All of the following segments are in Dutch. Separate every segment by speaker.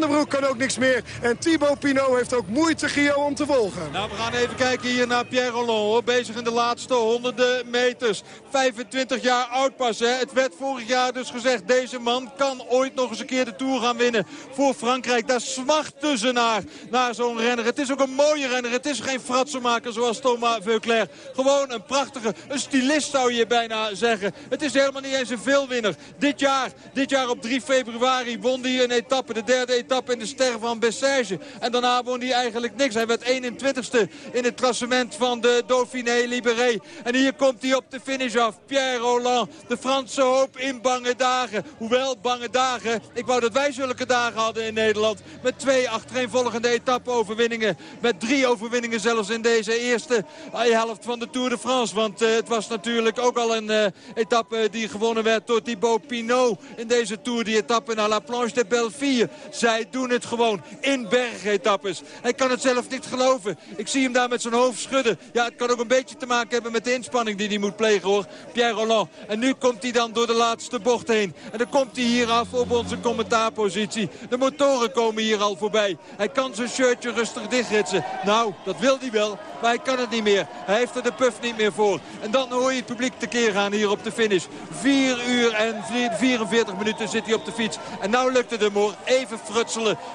Speaker 1: de Broek kan ook niks meer. En Thibaut Pinot heeft ook moeite, Gio, om te volgen.
Speaker 2: Nou, we gaan even kijken hier naar Pierre Roland. Bezig in de laatste honderden meters. 25 jaar oud pas. Hè. Het werd vorig jaar dus gezegd... deze man kan ooit nog eens een keer de Tour gaan winnen voor Frankrijk. Daar smachten ze naar, naar zo'n renner. Het is ook een mooie renner. Het is geen fratsenmaker zoals Thomas Veuclair. Gewoon een prachtige, een stylist zou je bijna zeggen. Het is helemaal niet eens een veelwinner. Dit jaar, dit jaar op 3 februari won hij een etappe, de derde etappe etappe in de ster van Bessage. En daarna won hij eigenlijk niks. Hij werd 21ste in het klassement van de Dauphiné Libéré. En hier komt hij op de finish af. Pierre Roland, de Franse hoop in bange dagen. Hoewel bange dagen, ik wou dat wij zulke dagen hadden in Nederland. Met twee achtereenvolgende etappe-overwinningen. Met drie overwinningen zelfs in deze eerste helft van de Tour de France. Want uh, het was natuurlijk ook al een uh, etappe die gewonnen werd door Thibaut Pinot. In deze Tour, die etappe naar La Planche de Belleville. Zij doen het gewoon in bergetappes. Hij kan het zelf niet geloven. Ik zie hem daar met zijn hoofd schudden. Ja, het kan ook een beetje te maken hebben met de inspanning die hij moet plegen hoor. Pierre Roland. En nu komt hij dan door de laatste bocht heen. En dan komt hij hier af op onze commentaarpositie. De motoren komen hier al voorbij. Hij kan zijn shirtje rustig dichtritsen. Nou, dat wil hij wel. Maar hij kan het niet meer. Hij heeft er de puff niet meer voor. En dan hoor je het publiek tekeer gaan hier op de finish. 4 uur en 44 minuten zit hij op de fiets. En nou lukt het hem hoor. Even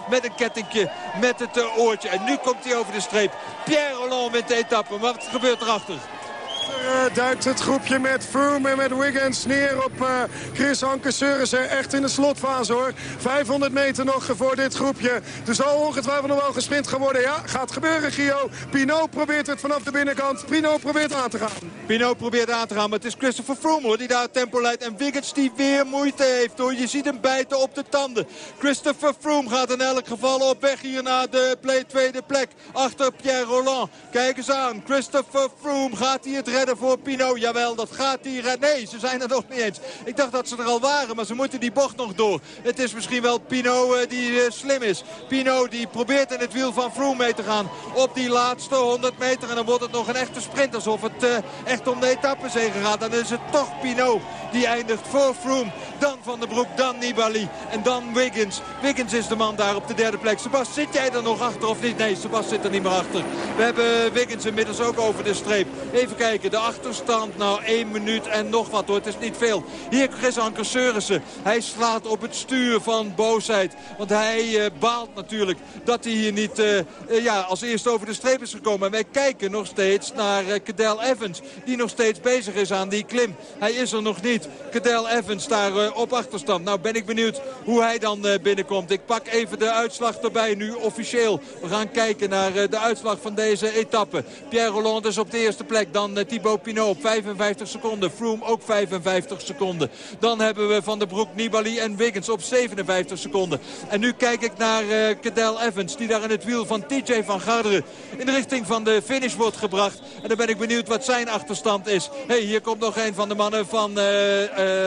Speaker 2: met een kettingje, met het eh, oortje. En nu komt hij over de streep. Pierre Roland wint de etappe. Maar wat gebeurt erachter?
Speaker 1: Uh, duikt het groepje met Froome en met Wiggins neer op uh, Chris Anke Seurissen. Echt in de slotfase hoor. 500 meter nog voor dit groepje. Er zal ongetwijfeld nog wel gesprint gaan worden. Ja, gaat gebeuren Gio. Pinot probeert het vanaf de binnenkant. Pinot probeert aan te gaan.
Speaker 2: Pinot probeert aan te gaan, maar het is Christopher Froome hoor, die daar het tempo leidt. En Wiggins die weer moeite heeft hoor. Je ziet hem bijten op de tanden. Christopher Froome gaat in elk geval op weg hier naar de play, tweede plek. Achter Pierre Roland. Kijk eens aan. Christopher Froome gaat hij het redden voor Pino. Jawel, dat gaat hier. Nee, ze zijn er nog niet eens. Ik dacht dat ze er al waren, maar ze moeten die bocht nog door. Het is misschien wel Pino uh, die uh, slim is. Pino die probeert in het wiel van Froome mee te gaan op die laatste 100 meter. En dan wordt het nog een echte sprint. Alsof het uh, echt om de etappezege gaat. Dan is het toch Pino die eindigt voor Froome. Dan Van der Broek, dan Nibali en dan Wiggins. Wiggins is de man daar op de derde plek. Sebas, zit jij er nog achter of niet? Nee, Sebas zit er niet meer achter. We hebben Wiggins inmiddels ook over de streep. Even kijken, de achterstand. Nou, 1 minuut en nog wat hoor. Het is niet veel. Hier Chris Anker Seurissen. Hij slaat op het stuur van boosheid. Want hij uh, baalt natuurlijk dat hij hier niet uh, uh, ja, als eerste over de streep is gekomen. En wij kijken nog steeds naar Cadel Evans. Die nog steeds bezig is aan die klim. Hij is er nog niet. Cadel Evans daar op achterstand. Nou ben ik benieuwd hoe hij dan uh, binnenkomt. Ik pak even de uitslag erbij nu officieel. We gaan kijken naar uh, de uitslag van deze etappe. Pierre Roland is op de eerste plek. Dan Thibaut Pinot op 55 seconden. Froome ook 55 seconden. Dan hebben we Van der Broek, Nibali en Wiggins op 57 seconden. En nu kijk ik naar Cadel Evans. Die daar in het wiel van TJ van Garderen in de richting van de finish wordt gebracht. En dan ben ik benieuwd wat zijn achterstand is. hey, hier komt nog een van de mannen van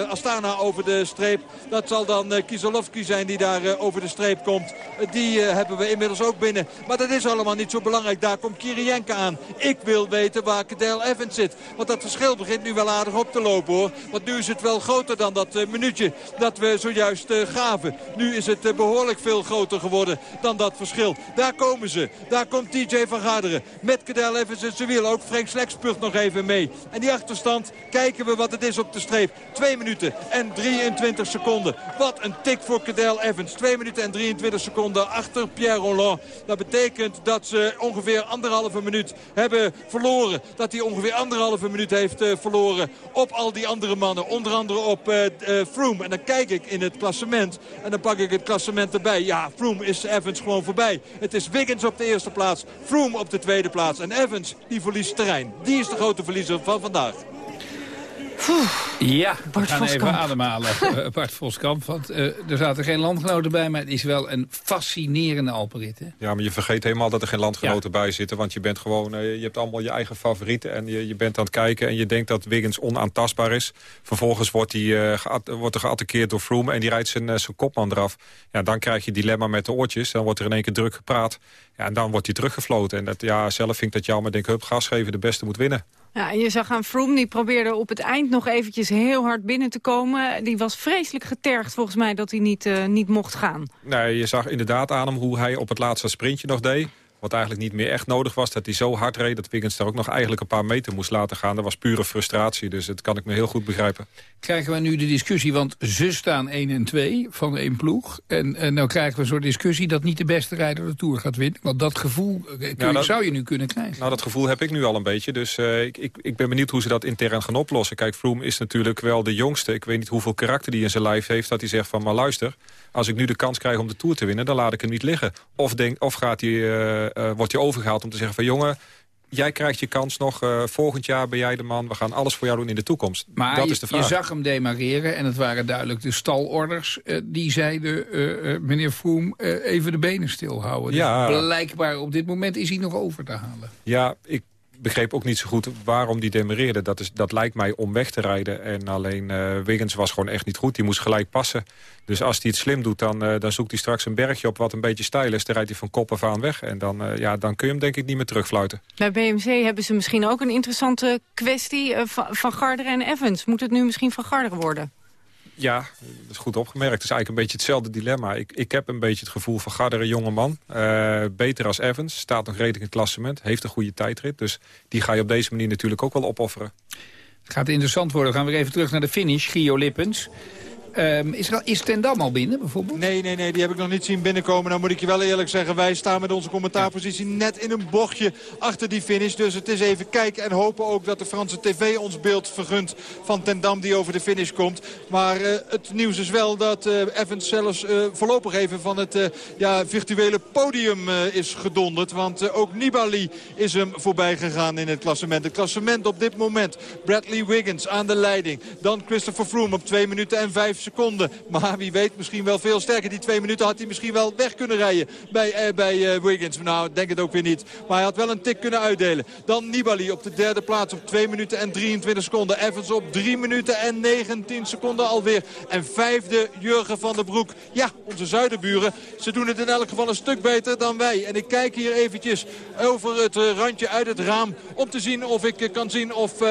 Speaker 2: Astana over de streep. Dat zal dan uh, Kieselowski zijn die daar uh, over de streep komt. Die hebben we inmiddels ook binnen. Maar dat is allemaal niet zo belangrijk. Daar komt Kirienke aan. Ik wil weten waar Cadel Evans zit. Want dat verschil begint nu wel aardig op te lopen hoor. Want nu is het wel groter dan dat minuutje dat we zojuist gaven. Nu is het behoorlijk veel groter geworden dan dat verschil. Daar komen ze. Daar komt TJ van Garderen. Met Cadel Evans en zijn wiel. Ook Frank spugt nog even mee. En die achterstand kijken we wat het is op de streep. 2 minuten en 23 seconden. Wat een tik voor Cadel Evans. 2 minuten en 23 seconden achter Pierre Roland. Dat betekent dat ze ongeveer anderhalve minuut hebben verloren. Dat hij ongeveer anderhalve minuut heeft uh, verloren op al die andere mannen. Onder andere op uh, Froome. En dan kijk ik in het klassement. En dan pak ik het klassement erbij. Ja, Froome is Evans gewoon voorbij. Het is Wiggins op de eerste plaats. Froome op de tweede plaats. En Evans, die verliest terrein. Die is de grote verliezer van vandaag.
Speaker 3: Ja, Bart we gaan even ademhalen, uh, Bart Voskamp. Want uh, er zaten geen landgenoten bij, maar het is wel een fascinerende Alperit. Hè?
Speaker 4: Ja, maar je vergeet helemaal dat er geen landgenoten ja. bij zitten. Want je bent gewoon, uh, je hebt allemaal je eigen favorieten. En je, je bent aan het kijken en je denkt dat Wiggins onaantastbaar is. Vervolgens wordt, hij, wordt er geattaqueerd door Froome en die rijdt zijn, zijn kopman eraf. Ja, dan krijg je dilemma met de oortjes. Dan wordt er in één keer druk gepraat. Ja, en dan wordt hij teruggefloten. En dat, ja, zelf vind ik dat jammer. denk, hup, gas geven, de beste moet winnen.
Speaker 5: Ja, en je zag aan Froome, die probeerde op het eind nog eventjes heel hard binnen te komen. Die was vreselijk getergd volgens mij dat hij niet, uh, niet mocht gaan.
Speaker 4: Nee, je zag inderdaad aan hem hoe hij op het laatste sprintje nog deed. Wat eigenlijk niet meer echt nodig was. Dat hij zo hard reed dat Wiggins daar ook nog eigenlijk een paar meter moest laten gaan. Dat was pure frustratie. Dus dat kan ik me heel goed begrijpen.
Speaker 3: Krijgen we nu de discussie, want ze staan 1 en 2 van één ploeg. En, en nou krijgen we een soort discussie dat niet de beste rijder de Tour gaat winnen. Want dat gevoel eh, dat, zou je nu kunnen krijgen.
Speaker 4: Nou, dat gevoel heb ik nu al een beetje. Dus uh, ik, ik, ik ben benieuwd hoe ze dat intern gaan oplossen. Kijk, Froome is natuurlijk wel de jongste. Ik weet niet hoeveel karakter die in zijn lijf heeft. Dat hij zegt van, maar luister, als ik nu de kans krijg om de Tour te winnen... dan laat ik hem niet liggen. Of, denk, of gaat hij, uh, wordt hij overgehaald om te zeggen van... jongen, jij krijgt je kans nog. Uh, volgend jaar ben jij de man. We gaan alles voor jou doen in de toekomst.
Speaker 3: Maar
Speaker 4: dat
Speaker 3: je,
Speaker 4: is de vraag.
Speaker 3: je zag hem demareren en het waren duidelijk de stalorders. Uh, die zeiden, uh, meneer Froome, even de benen stilhouden. Dus ja. Dus blijkbaar op dit moment is hij nog over te halen.
Speaker 4: Ja, ik begreep ook niet zo goed waarom die demereerde. Dat, is, dat lijkt mij om weg te rijden. En alleen uh, Wiggins was gewoon echt niet goed. Die moest gelijk passen. Dus als hij het slim doet, dan, uh, dan zoekt hij straks een bergje op wat een beetje stijl is. Dan rijdt hij van kop af aan weg. En dan, uh, ja, dan kun je hem denk ik niet meer terugfluiten.
Speaker 5: Bij BMC hebben ze misschien ook een interessante kwestie van, van Garderen en Evans. Moet het nu misschien van Garderen worden?
Speaker 4: Ja, dat is goed opgemerkt. Het is eigenlijk een beetje hetzelfde dilemma. Ik, ik heb een beetje het gevoel van Garderen, jonge man. Uh, beter als Evans, staat nog redelijk in het klassement. Heeft een goede tijdrit, dus die ga je op deze manier natuurlijk ook wel opofferen.
Speaker 3: Het gaat interessant worden. We gaan weer even terug naar de finish. Gio Lippens. Um, is, er, is Tendam al binnen bijvoorbeeld?
Speaker 2: Nee, nee, nee, die heb ik nog niet zien binnenkomen. Nou moet ik je wel eerlijk zeggen, wij staan met onze commentaarpositie net in een bochtje achter die finish. Dus het is even kijken en hopen ook dat de Franse tv ons beeld vergunt van Tendam die over de finish komt. Maar uh, het nieuws is wel dat uh, Evans zelfs uh, voorlopig even van het ja, virtuele podium is gedonderd. Want ook Nibali is hem voorbij gegaan in het klassement. Het klassement op dit moment. Bradley Wiggins aan de leiding. Dan Christopher Froome op 2 minuten en 5 seconden. Maar wie weet misschien wel veel sterker. Die twee minuten had hij misschien wel weg kunnen rijden bij, eh, bij uh, Wiggins. Nou, denk het ook weer niet. Maar hij had wel een tik kunnen uitdelen. Dan Nibali op de derde plaats op 2 minuten en 23 seconden. Evans op 3 minuten en 19 seconden alweer. En vijfde Jurgen van der Broek. Ja, onze zuidenburen. Ze doen het in elk geval een stuk beter dan wij. En ik kijk hier eventjes over het uh, randje uit het raam. Om te zien of ik uh, kan zien of uh,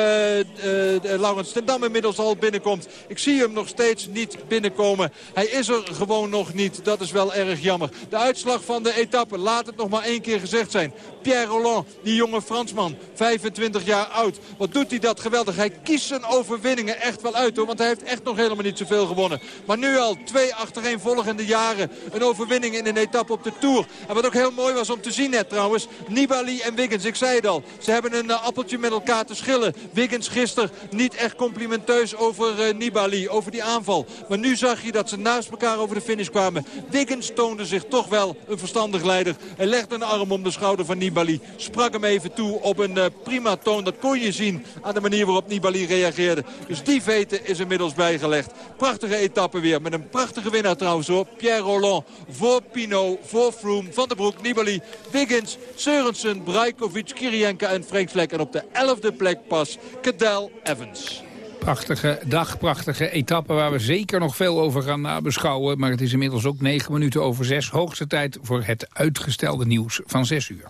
Speaker 2: Laurens ten Dam inmiddels al binnenkomt. Ik zie hem nog steeds niet binnenkomen. Hij is er gewoon nog niet. Dat is wel erg jammer. De uitslag van de etappe, laat het nog maar één keer gezegd zijn. Pierre Roland, die jonge Fransman, 25 jaar oud. Wat doet hij dat geweldig. Hij kiest zijn overwinningen echt wel uit hoor. Want hij heeft echt nog helemaal niet zoveel gewonnen. Maar nu al twee achtereenvolgende jaren. Een overwinning in een etappe op de Tour. En wat ook heel mooi was om te zien net trouwens. Nibali en Wiggins, ik zei het al. Ze hebben een uh, appeltje met elkaar te schillen. Wiggins gisteren niet echt complimenteus over uh, Nibali. Over die aanval. Maar nu zag je dat ze naast elkaar over de finish kwamen. Wiggins toonde zich toch wel een verstandig leider. Hij legde een arm om de schouder van Nibali. Sprak hem even toe op een uh, prima toon. Dat kon je zien aan de manier waarop Nibali reageerde. Dus die veten is inmiddels bijgelegd. Prachtige etappe weer. Met een prachtige winnaar trouwens hoor. Pierre Roland voor Pino, voor Froome, Van der Broek, Nibali, Wiggins, Seurensen, Brajkovic, Kirienka en Frank Vlek. En op de elfde plek pas Cadel Evans.
Speaker 3: Prachtige dag, prachtige etappe waar we zeker nog veel over gaan nabeschouwen. Maar het is inmiddels ook negen minuten over zes. Hoogste tijd voor het uitgestelde nieuws van zes uur.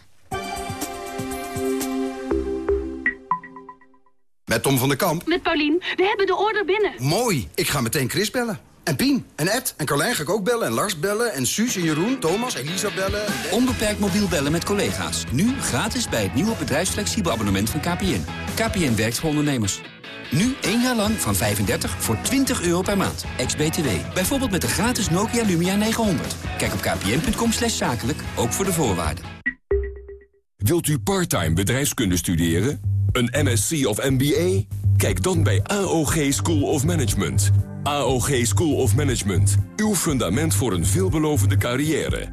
Speaker 6: Met Tom van der Kamp.
Speaker 7: Met Paulien. We hebben de order binnen.
Speaker 6: Mooi. Ik ga meteen Chris bellen. En Pien, en Ed, en Carlijn ga ik ook bellen, en Lars bellen, en Suus, en Jeroen, Thomas, Elisa bellen.
Speaker 8: Onbeperkt mobiel bellen met collega's. Nu gratis bij het nieuwe bedrijfsflexibel abonnement van KPN. KPN werkt voor ondernemers. Nu één jaar lang van 35 voor 20 euro per maand. Ex-BTW. Bijvoorbeeld met de gratis Nokia Lumia 900. Kijk op kpn.com slash zakelijk, ook voor de voorwaarden.
Speaker 9: Wilt u parttime bedrijfskunde studeren? Een MSc of MBA? Kijk dan bij AOG School of Management. AOG School of Management. Uw fundament voor een veelbelovende carrière.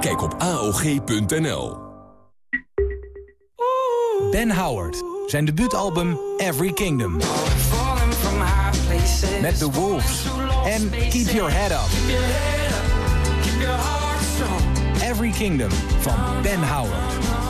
Speaker 9: Kijk op AOG.nl.
Speaker 10: Ben Howard. Zijn debuutalbum Every Kingdom. Met The Wolves. En Keep Your Head Up. Every Kingdom van Ben Howard.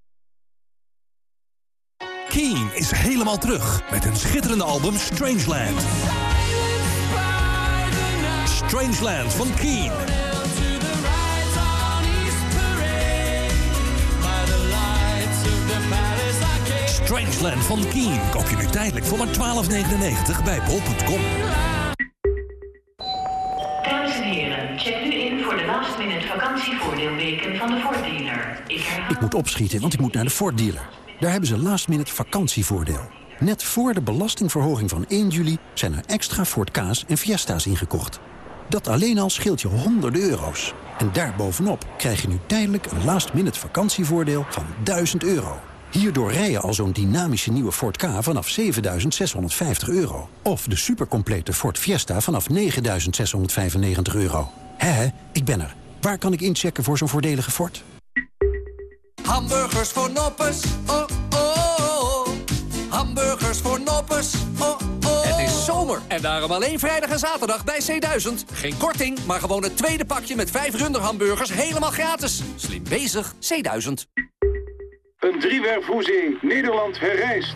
Speaker 11: Keen is helemaal terug met een schitterende album Strangeland. Strangeland van Keen. Strangeland van Keen koop je nu tijdelijk voor maar 12,99 bij bol.com.
Speaker 12: Dames en heren, check nu in voor de last minute vakantievoordeelweken van de Ford dealer. Ik,
Speaker 13: ik moet opschieten, want ik moet naar de Ford dealer. Daar hebben ze last minute vakantievoordeel. Net voor de belastingverhoging van 1 juli zijn er extra Ford Ka's en Fiesta's ingekocht. Dat alleen al scheelt je honderden euro's. En daarbovenop krijg je nu tijdelijk een last minute vakantievoordeel van 1000 euro. Hierdoor rij je al zo'n dynamische nieuwe Ford K vanaf 7.650 euro. Of de supercomplete Ford Fiesta vanaf 9.695 euro. Hé, ik ben er. Waar kan ik inchecken voor zo'n voordelige Ford?
Speaker 14: Hamburgers voor noppes, oh. Voor noppes, oh oh.
Speaker 15: Het is zomer en daarom alleen vrijdag en zaterdag bij C1000. Geen korting, maar gewoon het tweede pakje met vijf runderhamburgers helemaal gratis. Slim bezig, C1000.
Speaker 16: Een driewerfhoezing Nederland herrijst.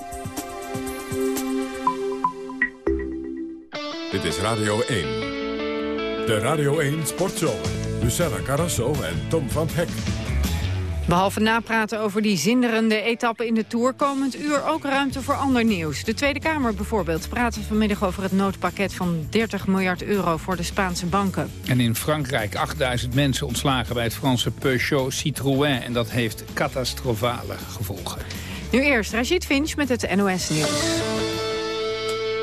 Speaker 9: Dit is Radio 1. De Radio 1 Sportshow. Luciana Carrasso en Tom van Hek.
Speaker 5: Behalve napraten over die zinderende etappe in de Tour... komend uur ook ruimte voor ander nieuws. De Tweede Kamer bijvoorbeeld praat vanmiddag over het noodpakket... van 30 miljard euro voor de Spaanse banken.
Speaker 3: En in Frankrijk 8000 mensen ontslagen bij het Franse Peugeot Citroën. En dat heeft catastrofale gevolgen.
Speaker 5: Nu eerst Rajit Finch met het NOS Nieuws.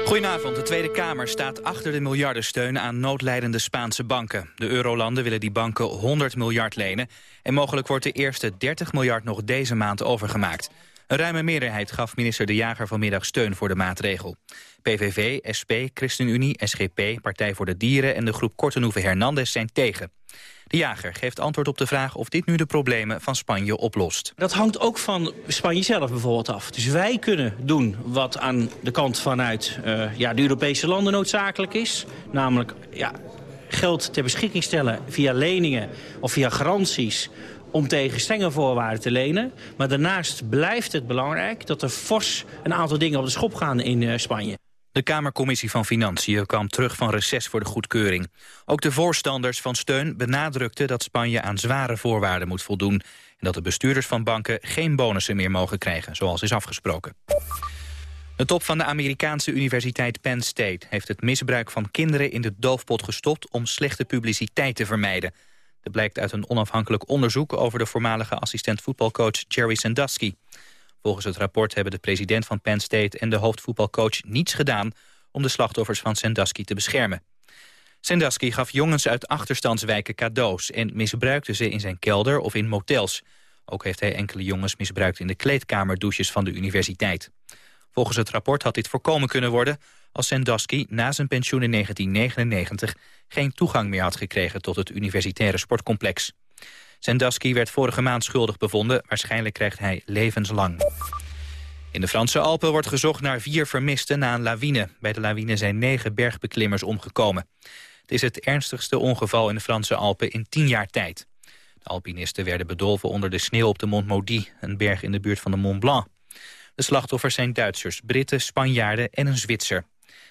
Speaker 17: Goedenavond. De Tweede Kamer staat achter de miljardensteun aan noodlijdende Spaanse banken. De eurolanden willen die banken 100 miljard lenen... en mogelijk wordt de eerste 30 miljard nog deze maand overgemaakt. Een ruime meerderheid gaf minister De Jager vanmiddag steun voor de maatregel. PVV, SP, ChristenUnie, SGP, Partij voor de Dieren en de groep Kortenhoeven Hernandez zijn tegen. De jager geeft antwoord op de vraag of dit nu de problemen van Spanje oplost.
Speaker 18: Dat hangt ook van Spanje zelf bijvoorbeeld af. Dus wij kunnen doen wat aan de kant vanuit uh, ja, de Europese landen noodzakelijk is. Namelijk ja, geld ter beschikking stellen via leningen of via garanties om tegen strenge voorwaarden te lenen. Maar daarnaast blijft het belangrijk dat er fors een aantal dingen op de schop gaan in uh, Spanje.
Speaker 17: De Kamercommissie van Financiën kwam terug van reces voor de goedkeuring. Ook de voorstanders van steun benadrukten dat Spanje aan zware voorwaarden moet voldoen... en dat de bestuurders van banken geen bonussen meer mogen krijgen, zoals is afgesproken. De top van de Amerikaanse universiteit Penn State heeft het misbruik van kinderen in de doofpot gestopt om slechte publiciteit te vermijden. Dat blijkt uit een onafhankelijk onderzoek over de voormalige assistent voetbalcoach Jerry Sandusky. Volgens het rapport hebben de president van Penn State en de hoofdvoetbalcoach niets gedaan om de slachtoffers van Sandusky te beschermen. Sandusky gaf jongens uit achterstandswijken cadeaus en misbruikte ze in zijn kelder of in motels. Ook heeft hij enkele jongens misbruikt in de kleedkamerdouches van de universiteit. Volgens het rapport had dit voorkomen kunnen worden als Sandusky na zijn pensioen in 1999 geen toegang meer had gekregen tot het universitaire sportcomplex. Sandusky werd vorige maand schuldig bevonden. Waarschijnlijk krijgt hij levenslang. In de Franse Alpen wordt gezocht naar vier vermisten na een lawine. Bij de lawine zijn negen bergbeklimmers omgekomen. Het is het ernstigste ongeval in de Franse Alpen in tien jaar tijd. De alpinisten werden bedolven onder de sneeuw op de Mont Maudit... een berg in de buurt van de Mont Blanc. De slachtoffers zijn Duitsers, Britten, Spanjaarden en een Zwitser.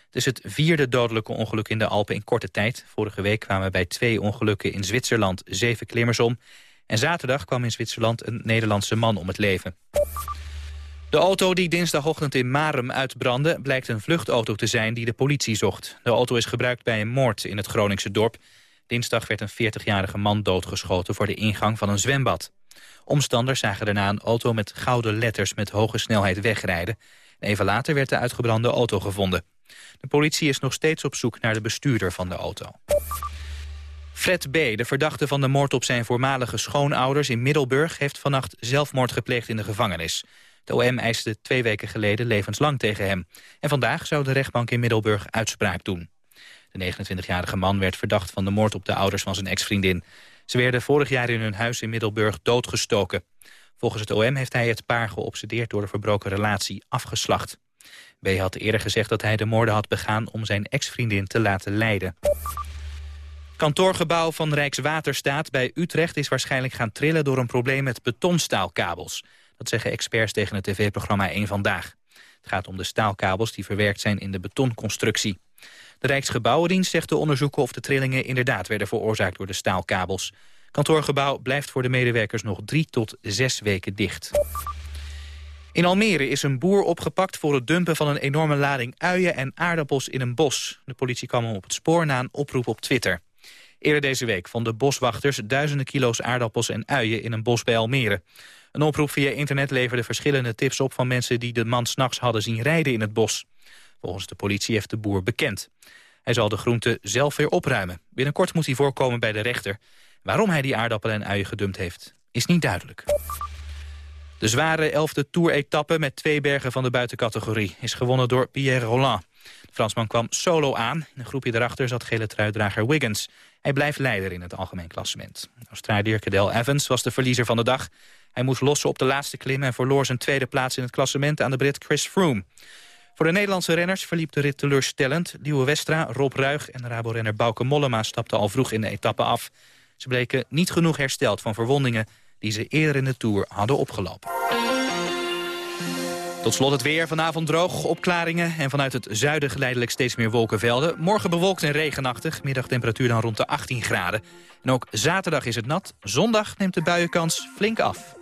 Speaker 17: Het is het vierde dodelijke ongeluk in de Alpen in korte tijd. Vorige week kwamen bij twee ongelukken in Zwitserland zeven klimmers om. En zaterdag kwam in Zwitserland een Nederlandse man om het leven. De auto die dinsdagochtend in Marum uitbrandde... blijkt een vluchtauto te zijn die de politie zocht. De auto is gebruikt bij een moord in het Groningse dorp. Dinsdag werd een 40-jarige man doodgeschoten voor de ingang van een zwembad. Omstanders zagen daarna een auto met gouden letters met hoge snelheid wegrijden. Even later werd de uitgebrande auto gevonden. De politie is nog steeds op zoek naar de bestuurder van de auto. Fred B., de verdachte van de moord op zijn voormalige schoonouders in Middelburg... heeft vannacht zelfmoord gepleegd in de gevangenis. De OM eiste twee weken geleden levenslang tegen hem. En vandaag zou de rechtbank in Middelburg uitspraak doen. De 29-jarige man werd verdacht van de moord op de ouders van zijn ex-vriendin. Ze werden vorig jaar in hun huis in Middelburg doodgestoken. Volgens het OM heeft hij het paar geobsedeerd door de verbroken relatie afgeslacht. B. had eerder gezegd dat hij de moorden had begaan om zijn ex-vriendin te laten lijden. Kantoorgebouw van Rijkswaterstaat bij Utrecht is waarschijnlijk gaan trillen door een probleem met betonstaalkabels. Dat zeggen experts tegen het tv-programma 1 Vandaag. Het gaat om de staalkabels die verwerkt zijn in de betonconstructie. De Rijksgebouwendienst zegt te onderzoeken of de trillingen inderdaad werden veroorzaakt door de staalkabels. Kantoorgebouw blijft voor de medewerkers nog drie tot zes weken dicht. In Almere is een boer opgepakt voor het dumpen van een enorme lading uien en aardappels in een bos. De politie kwam hem op het spoor na een oproep op Twitter. Eerder deze week vonden boswachters duizenden kilo's aardappels en uien in een bos bij Almere. Een oproep via internet leverde verschillende tips op van mensen die de man s'nachts hadden zien rijden in het bos. Volgens de politie heeft de boer bekend. Hij zal de groenten zelf weer opruimen. Binnenkort moet hij voorkomen bij de rechter. Waarom hij die aardappelen en uien gedumpt heeft, is niet duidelijk. De zware elfde Tour-etappe met twee bergen van de buitencategorie... is gewonnen door Pierre Roland. De Fransman kwam solo aan. In een groepje daarachter zat gele truidrager Wiggins. Hij blijft leider in het algemeen klassement. Australiër Cadel Evans was de verliezer van de dag. Hij moest lossen op de laatste klim... en verloor zijn tweede plaats in het klassement aan de Brit Chris Froome. Voor de Nederlandse renners verliep de rit teleurstellend. Liewe Westra, Rob Ruig en Rabo-renner Bauke Mollema stapten al vroeg in de etappe af. Ze bleken niet genoeg hersteld van verwondingen die ze eerder in de Tour hadden opgelopen. Tot slot het weer. Vanavond droog, opklaringen en vanuit het zuiden geleidelijk steeds meer wolkenvelden. Morgen bewolkt en regenachtig, middagtemperatuur dan rond de 18 graden. En ook zaterdag is het nat, zondag neemt de buienkans flink af.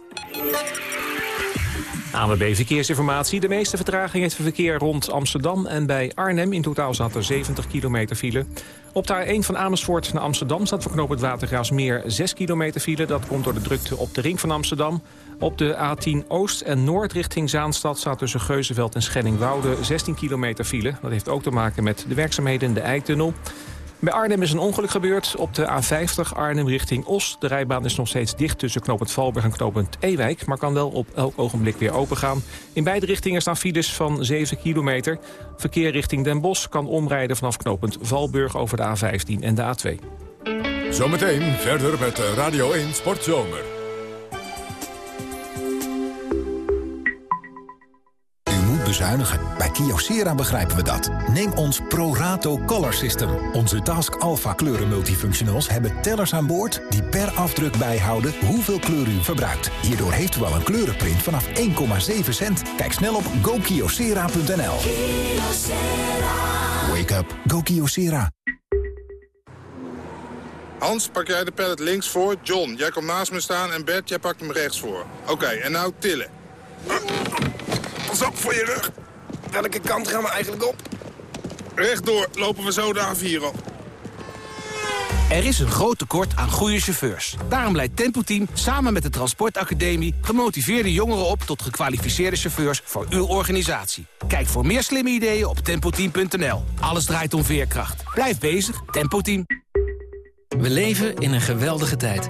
Speaker 19: ANWB Verkeersinformatie. De meeste vertraging heeft verkeer rond Amsterdam en bij Arnhem. In totaal zat er 70 kilometer file. Op de A1 van Amersfoort naar Amsterdam staat voor knoop het Watergraafsmeer 6 kilometer file. Dat komt door de drukte op de ring van Amsterdam. Op de A10 Oost en Noord richting Zaanstad staat tussen Geuzenveld en Schenningwoude 16 kilometer file. Dat heeft ook te maken met de werkzaamheden in de Eiktunnel. Bij Arnhem is een ongeluk gebeurd op de A50 Arnhem richting Os. De rijbaan is nog steeds dicht tussen knooppunt Valburg en knooppunt Ewijk... maar kan wel op elk ogenblik weer opengaan. In beide richtingen staan files van 7 kilometer. Verkeer richting Den Bosch kan omrijden vanaf knooppunt Valburg over de A15 en de A2.
Speaker 9: Zometeen verder met Radio 1 Sportzomer.
Speaker 13: Bezuinigen. Bij Kyocera begrijpen we dat. Neem ons ProRato Color System. Onze Task Alpha kleuren multifunctionals hebben tellers aan boord... die per afdruk bijhouden hoeveel kleur u verbruikt. Hierdoor heeft u al een kleurenprint vanaf 1,7 cent. Kijk snel op gokyocera.nl. Wake up. Go Kyocera.
Speaker 16: Hans, pak jij de pallet links voor. John, jij komt naast me staan. En Bert, jij pakt hem rechts voor. Oké, en nou tillen. Pas op voor je rug. Welke kant gaan we eigenlijk op? Rechtdoor lopen we zo de A4 op.
Speaker 15: Er is een groot tekort aan goede chauffeurs. Daarom leidt Tempo Team samen met de Transportacademie... gemotiveerde jongeren op tot gekwalificeerde chauffeurs voor uw organisatie. Kijk voor meer slimme ideeën op tempoteam.nl. Alles draait om veerkracht. Blijf bezig, Tempo Team.
Speaker 20: We leven in een geweldige tijd.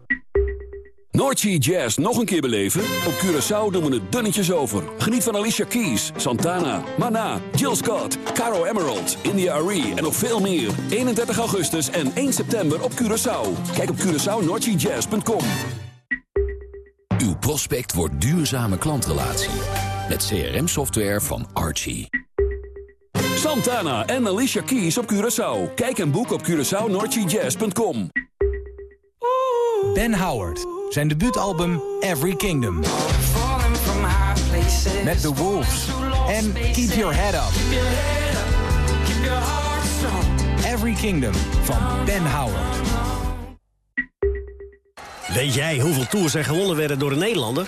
Speaker 21: Noordsea Jazz nog een keer beleven? Op Curaçao doen we het dunnetjes over. Geniet van Alicia Keys, Santana, Mana, Jill Scott, Caro Emerald, India Arie en nog veel meer. 31 augustus en 1 september op Curaçao. Kijk op CuraçaoNoordseaJazz.com Uw prospect wordt duurzame klantrelatie. Met CRM-software van Archie. Santana en Alicia Keys op Curaçao. Kijk en boek op CuraçaoNordGJazz.com.
Speaker 10: Ben Howard. Zijn debuutalbum Every Kingdom. Met The Wolves. En Keep Your Head Up. Every Kingdom van Ben Howard.
Speaker 22: Weet jij hoeveel tours er gewonnen werden door een Nederlander?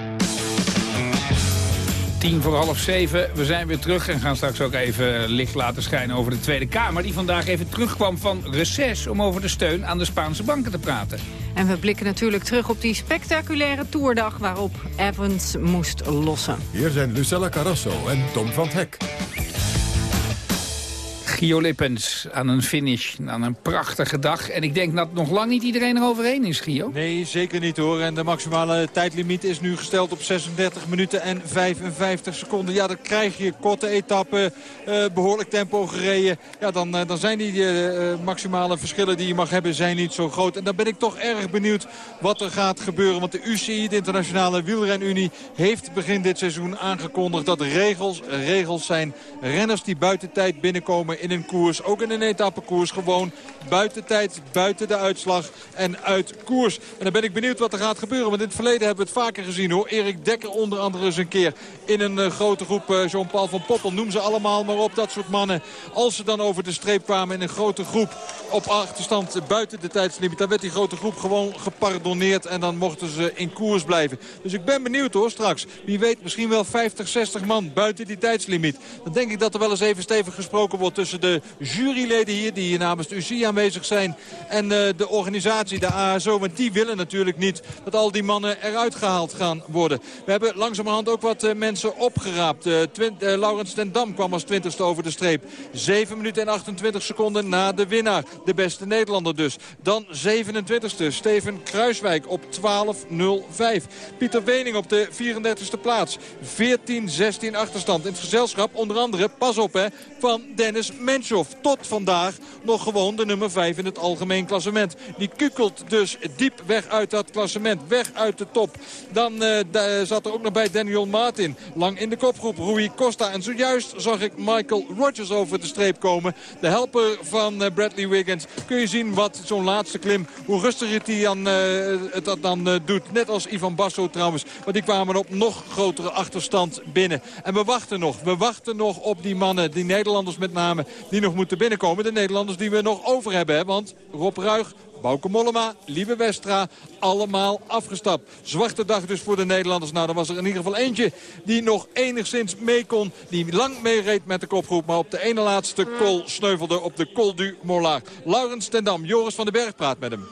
Speaker 3: Tien voor half zeven. We zijn weer terug en gaan straks ook even licht laten schijnen over de Tweede Kamer... die vandaag even terugkwam van reces om over de steun aan de Spaanse banken te praten.
Speaker 5: En we blikken natuurlijk terug op die spectaculaire toerdag... waarop Evans moest lossen.
Speaker 23: Hier zijn Lucella Carrasso en Tom van Hek.
Speaker 3: Gio Lippens aan een finish, aan een prachtige dag. En ik denk dat nog lang niet iedereen eroverheen is, Gio.
Speaker 2: Nee, zeker niet hoor. En de maximale tijdlimiet is nu gesteld op 36 minuten en 55 seconden. Ja, dan krijg je korte etappen, uh, behoorlijk tempo gereden. Ja, dan, uh, dan zijn die uh, maximale verschillen die je mag hebben zijn niet zo groot. En dan ben ik toch erg benieuwd wat er gaat gebeuren. Want de UCI, de Internationale Wielrenunie, heeft begin dit seizoen aangekondigd dat regels regels zijn. Renners die buiten tijd binnenkomen in een koers. Ook in een etappekoers. Gewoon buiten tijd, buiten de uitslag en uit koers. En dan ben ik benieuwd wat er gaat gebeuren. Want in het verleden hebben we het vaker gezien hoor. Erik Dekker onder andere eens een keer in een uh, grote groep. Uh, Jean-Paul van Poppel, noem ze allemaal maar op. Dat soort mannen. Als ze dan over de streep kwamen in een grote groep op achterstand buiten de tijdslimiet. Dan werd die grote groep gewoon gepardonneerd. En dan mochten ze in koers blijven. Dus ik ben benieuwd hoor straks. Wie weet misschien wel 50, 60 man buiten die tijdslimiet. Dan denk ik dat er wel eens even stevig gesproken wordt tussen de juryleden hier... die hier namens de UCI aanwezig zijn. En uh, de organisatie, de ASO. Want die willen natuurlijk niet dat al die mannen eruit gehaald gaan worden. We hebben langzamerhand ook wat uh, mensen opgeraapt. Uh, Laurens ten Dam kwam als twintigste over de streep. 7 minuten en 28 seconden na de winnaar. De beste Nederlander dus. Dan 27e Steven Kruiswijk op 12.05. Pieter Wening op de 34e plaats. 14-16 achterstand. In het gezelschap onder andere, pas op hè, van Dennis Tot vandaag nog gewoon de nummer 5 in het algemeen klassement. Die kukelt dus diep weg uit dat klassement. Weg uit de top. Dan uh, zat er ook nog bij Daniel Martin. Lang in de kopgroep Rui Costa. En zojuist zag ik Michael Rogers over de streep komen. De helper van uh, Bradley Wiggins. Kun je zien wat zo'n laatste klim, hoe rustiger het dan, uh, het dat dan doet. Net als Ivan Basso trouwens. Want die kwamen op nog grotere achterstand binnen. En we wachten nog. We wachten nog op die mannen, die Nederlanders met name, die nog moeten binnenkomen. De Nederlanders die we nog over hebben. Hè? Want Rob Ruig, Bauke Mollema, Lieve Westra, allemaal afgestapt. Zwarte dag dus voor de Nederlanders. Nou, er was er in ieder geval eentje die nog enigszins mee kon. Die lang meereed met de kopgroep, maar op de ene laatste kol sneuvelde op de Col du Mollard. Laurens Tendam, Joris van den Berg praat met hem.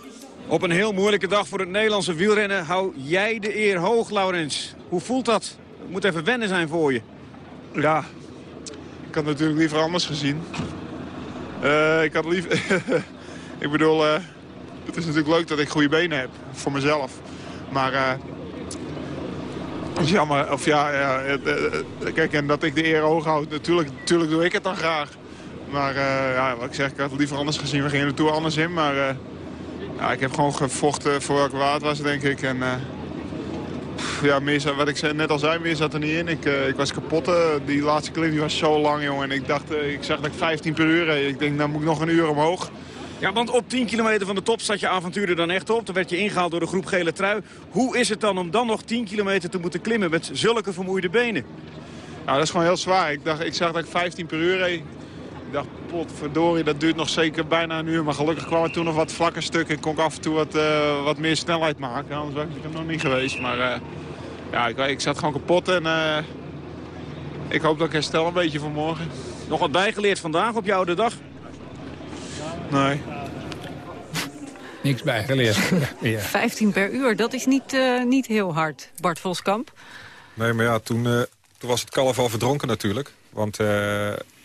Speaker 24: Op een heel moeilijke dag voor het Nederlandse wielrennen hou jij de eer hoog, Laurens. Hoe voelt dat? Het moet even wennen zijn voor je.
Speaker 25: Ja, ik had natuurlijk liever anders gezien. Uh, ik had liever... ik bedoel, uh, het is natuurlijk leuk dat ik goede benen heb. Voor mezelf. Maar... Uh, jammer. Of ja, ja kijk, en dat ik de eer hoog houd. Natuurlijk, natuurlijk doe ik het dan graag. Maar ja, wat ik zeg, ik had het liever anders gezien. We gingen de Tour anders in. Maar ja, ik heb gewoon gevochten voor welke waard was, denk ik. En, ja, meer, wat ik net al zei, meer zat er niet in. Ik, uh, ik was kapot. Uh, die laatste klim die was zo lang, jongen. En ik dacht, uh, ik zag dat ik 15 per uur reed. Ik denk, dan moet ik nog een uur omhoog.
Speaker 24: Ja, want op 10 kilometer van de top zat je avontuur er dan echt op. Dan werd je ingehaald door de groep gele trui. Hoe is het dan om dan nog 10 kilometer te moeten klimmen met zulke vermoeide benen?
Speaker 25: Nou, dat is gewoon heel zwaar. Ik, dacht, ik zag dat ik 15 per uur reed. Ik dacht, potverdorie, dat duurt nog zeker bijna een uur. Maar gelukkig kwam er toen nog wat vlakke stukken. En kon ik af en toe wat, wat meer snelheid maken. Anders was ik er nog niet geweest. Maar ja, ik, ik, zat gewoon kapot en uh, ik hoop dat ik herstel een beetje van morgen.
Speaker 24: Nog wat bijgeleerd vandaag op jouw de dag?
Speaker 25: Nee.
Speaker 3: Niks bijgeleerd.
Speaker 5: ja. 15 per uur, dat is niet, uh, niet heel hard, Bart Voskamp.
Speaker 26: Nee, maar ja, toen, uh, toen was het kalf al verdronken natuurlijk. Want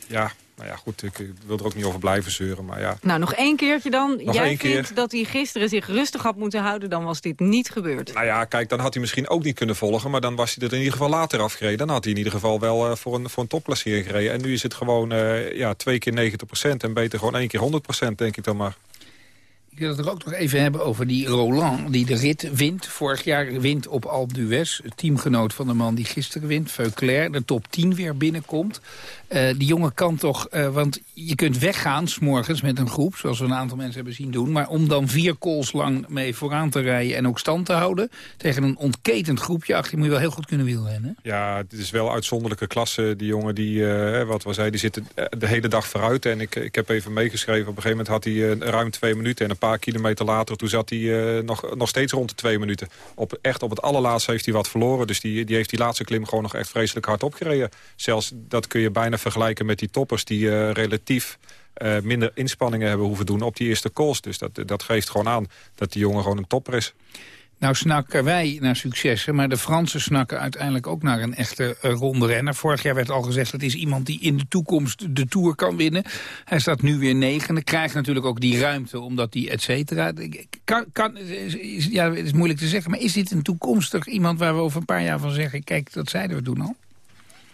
Speaker 26: ja,
Speaker 4: nou ja, goed, ik, wil er ook niet over blijven zeuren, maar ja.
Speaker 5: Nou, nog één keertje dan.
Speaker 4: Nog
Speaker 5: Jij vindt
Speaker 4: keer.
Speaker 5: dat hij gisteren zich rustig had moeten houden... dan was dit niet gebeurd.
Speaker 4: Nou ja, kijk, dan had hij misschien ook niet kunnen volgen... maar dan was hij er in ieder geval later afgereden. Dan had hij in ieder geval wel eh, voor een, voor een topklassering gereden. En nu is het gewoon eh, ja, twee keer 90% en beter gewoon één keer 100% denk ik dan maar.
Speaker 3: Ik wil het er ook nog even hebben over die Roland die de rit wint. Vorig jaar wint op Alpe d'Huez. Teamgenoot van de man die gisteren wint. Veuclair, de top 10 weer binnenkomt. Eh, die jongen kan toch... eh, want je kunt weggaan s'morgens met een groep, zoals we een aantal mensen hebben zien doen. Maar om dan vier calls lang mee vooraan te rijden en ook stand te houden... tegen een ontketend groepje achter, moet je wel heel goed kunnen wielrennen.
Speaker 4: Ja, dit is wel uitzonderlijke klasse. Die jongen, die, eh, wat we zeiden, die zitten de hele dag vooruit. En ik, ik heb even meegeschreven. Op een gegeven moment had hij ruim twee minuten. En een paar kilometer later, toen zat hij eh, nog, nog steeds rond de twee minuten. Op, echt op het allerlaatste heeft hij wat verloren. Dus die, die heeft die laatste klim gewoon nog echt vreselijk hard opgereden. Zelfs dat kun je bijna vergelijken met die toppers die eh, relatief... eh, minder inspanningen hebben hoeven doen op die eerste calls. Dus dat, dat geeft gewoon aan dat die jongen gewoon een topper is.
Speaker 3: Nou snakken wij naar successen, maar de Fransen snakken uiteindelijk ook naar een echte uh, ronde renner. Vorig jaar werd al gezegd dat is iemand die in de toekomst de Tour kan winnen. Hij staat nu weer negende, krijgt natuurlijk ook die ruimte omdat hij et cetera. Kan, kan, is, ja, het is moeilijk te zeggen, maar is dit een toekomstig iemand waar we over een paar jaar van zeggen... kijk, dat zeiden we toen al?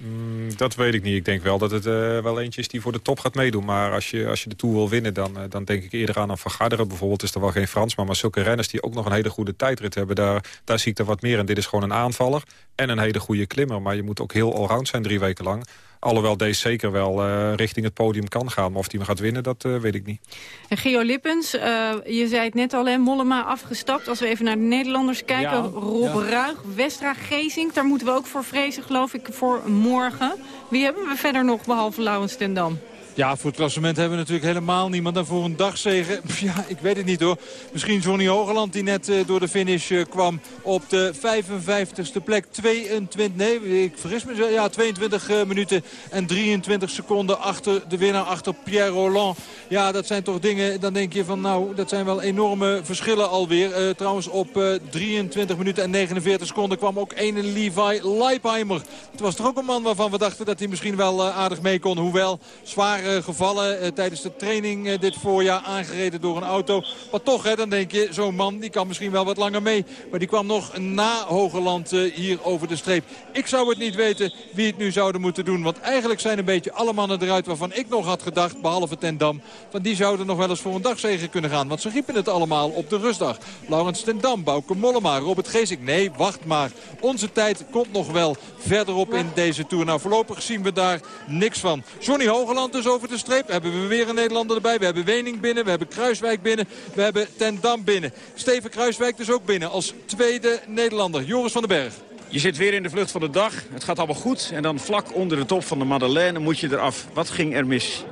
Speaker 4: Mm, dat weet ik niet. Ik denk wel dat het uh, wel eentje is die voor de top gaat meedoen. Maar als je, als je de Tour wil winnen, dan, uh, dan denk ik eerder aan een Van Garderen bijvoorbeeld. Is er wel geen Fransman, maar zulke renners die ook nog een hele goede tijdrit hebben. Daar, daar zie ik er wat meer in. Dit is gewoon een aanvaller en een hele goede klimmer. Maar je moet ook heel allround zijn drie weken lang. Alhoewel deze zeker wel uh, richting het podium kan gaan. Maar of hij hem gaat winnen, dat uh, weet ik niet.
Speaker 5: En Geo Lippens, uh, je zei het net al, hè, Mollema afgestapt. Als we even naar de Nederlanders kijken. Ja, Rob ja. Ruig, Westra, Gezing. Daar moeten we ook voor vrezen, geloof ik, voor morgen. Wie hebben we verder nog, behalve Laurens ten Dam?
Speaker 2: Ja, voor het klassement hebben we natuurlijk helemaal niemand. En voor een dagzegen, ja, ik weet het niet hoor. Misschien Johnny Hogeland die net uh, door de finish uh, kwam op de 55ste plek. 22, nee, ik vergis me. Ja, 22 uh, minuten en 23 seconden achter de winnaar, achter Pierre Roland. Ja, dat zijn toch dingen, dan denk je van nou, dat zijn wel enorme verschillen alweer. trouwens, op 23 minuten en 49 seconden kwam ook ene Levi Leipheimer. Het was toch ook een man waarvan we dachten dat hij misschien wel aardig mee kon. Hoewel, zwaar gevallen uh, tijdens de training uh, dit voorjaar aangereden door een auto. Maar toch, hè, dan denk je, zo'n man die kan misschien wel wat langer mee. Maar die kwam nog na Hogeland hier over de streep. Ik zou het niet weten wie het nu zouden moeten doen. Want eigenlijk zijn een beetje alle mannen eruit waarvan ik nog had gedacht, behalve Ten Dam, van die zouden nog wel eens voor een dagzegen kunnen gaan. Want ze riepen het allemaal op de rustdag. Laurens Ten Dam, Bouke Mollema, Robert Geesink. Nee, wacht maar. Onze tijd komt nog wel verderop in deze Tour. Nou, voorlopig zien we daar niks van. Johnny Hogeland dus over de streep. Hebben we weer een Nederlander erbij. We hebben Wening binnen. We hebben Kruiswijk binnen. We hebben Ten Dam binnen. Steven Kruiswijk dus ook binnen als tweede Nederlander. Joris van den Berg.
Speaker 24: Je zit weer in de vlucht van de dag. Het gaat allemaal goed. En dan vlak onder de top van de Madeleine moet je eraf. Wat ging er mis?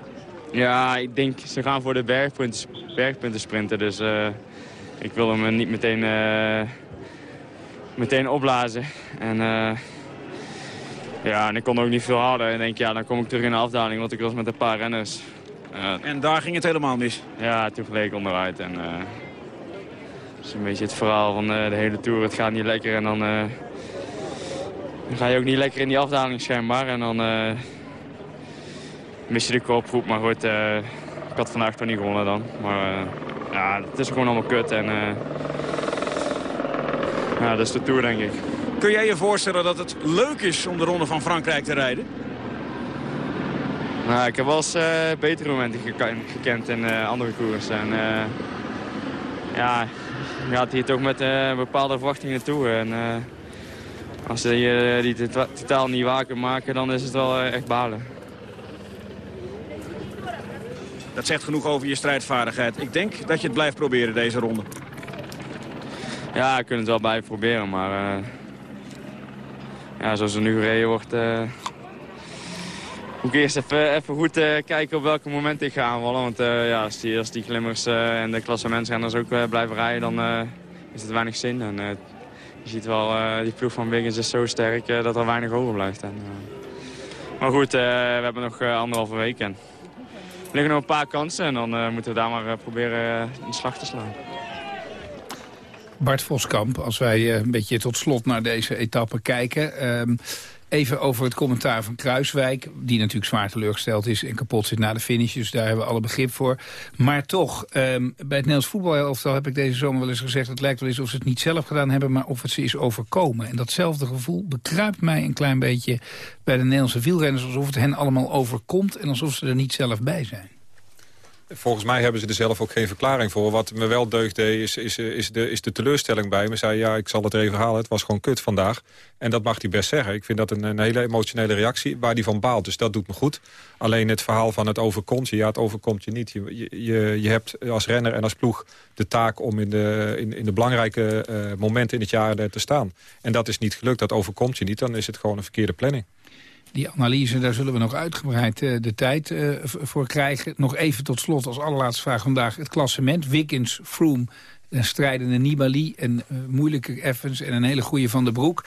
Speaker 27: Ja, ik denk ze gaan voor de bergpunten, bergpunten sprinten. Dus uh, ik wil hem niet meteen, uh, meteen opblazen. En... Uh, ja, en ik kon ook niet veel harder. En denk, ja, dan kom ik terug in de afdaling, want ik was met een paar renners.
Speaker 24: En daar ging het helemaal mis?
Speaker 27: Ja, toen gleed ik onderuit. En, dat is een beetje het verhaal van uh, de hele Tour. Het gaat niet lekker en dan, dan, ga je ook niet lekker in die afdaling schijnbaar. En dan mis je de kopgroep. Maar goed, ik had vandaag toch niet gewonnen dan. Maar ja, het is gewoon allemaal kut. En ja, dat is de Tour, denk ik.
Speaker 24: Kun jij je voorstellen dat het leuk is om de Ronde van Frankrijk te rijden?
Speaker 27: Nou, ik heb wel eens uh, betere momenten gekend in uh, andere koers. En uh, ja, je gaat hier toch met bepaalde verwachtingen naartoe. En als je die totaal niet waar kunt maken, dan is het wel echt balen.
Speaker 24: Dat zegt genoeg over je strijdvaardigheid. Ik denk dat je het blijft proberen deze ronde.
Speaker 27: Ja, ik kan het wel blijven proberen, maar ja, zoals er nu gereden wordt, uh, moet ik eerst even, even goed uh, kijken op welke moment ik ga aanvallen. Want uh, ja, als, die, als die klimmers en de klassementsrenners ook blijven rijden, dan is het weinig zin. En, je ziet wel, die ploeg van Wiggins is zo sterk dat er weinig overblijft. En, maar goed, we hebben nog anderhalve week en er liggen nog een paar kansen. En dan moeten we daar maar proberen in slag te slaan.
Speaker 3: Bart Voskamp, als wij een beetje tot slot naar deze etappe kijken. Um, Even over het commentaar van Kruiswijk... die natuurlijk zwaar teleurgesteld is en kapot zit na de finish. Dus daar hebben we alle begrip voor. Maar toch, ehm, bij het Nederlands voetbalelftal heb ik deze zomer wel eens gezegd... het lijkt wel eens of ze het niet zelf gedaan hebben... maar of het ze is overkomen. En datzelfde gevoel bekruipt mij een klein beetje... bij de Nederlandse wielrenners alsof het hen allemaal overkomt... en alsof ze er niet zelf bij zijn.
Speaker 4: Volgens mij hebben ze er zelf ook geen verklaring voor. Wat me wel deugde is, is, is, de, is de teleurstelling bij me. Zei, ja, ik zal het even halen. Het was gewoon kut vandaag. En dat mag hij best zeggen. Ik vind dat een, een hele emotionele reactie waar hij van baalt. Dus dat doet me goed. Alleen het verhaal van het overkomt je. Ja, het overkomt je niet. Je, je, je hebt als renner en als ploeg de taak om in de, in, in de belangrijke uh, momenten in het jaar te staan. En dat is niet gelukt. Dat overkomt je niet. Dan is het gewoon een verkeerde planning.
Speaker 3: Die analyse, daar zullen we nog uitgebreid uh, de tijd uh, voor krijgen. Nog even tot slot als allerlaatste vraag vandaag het klassement. Wiggins, Froome, een strijdende Nibali, een uh, moeilijke Evans en een hele goede Van de Broek.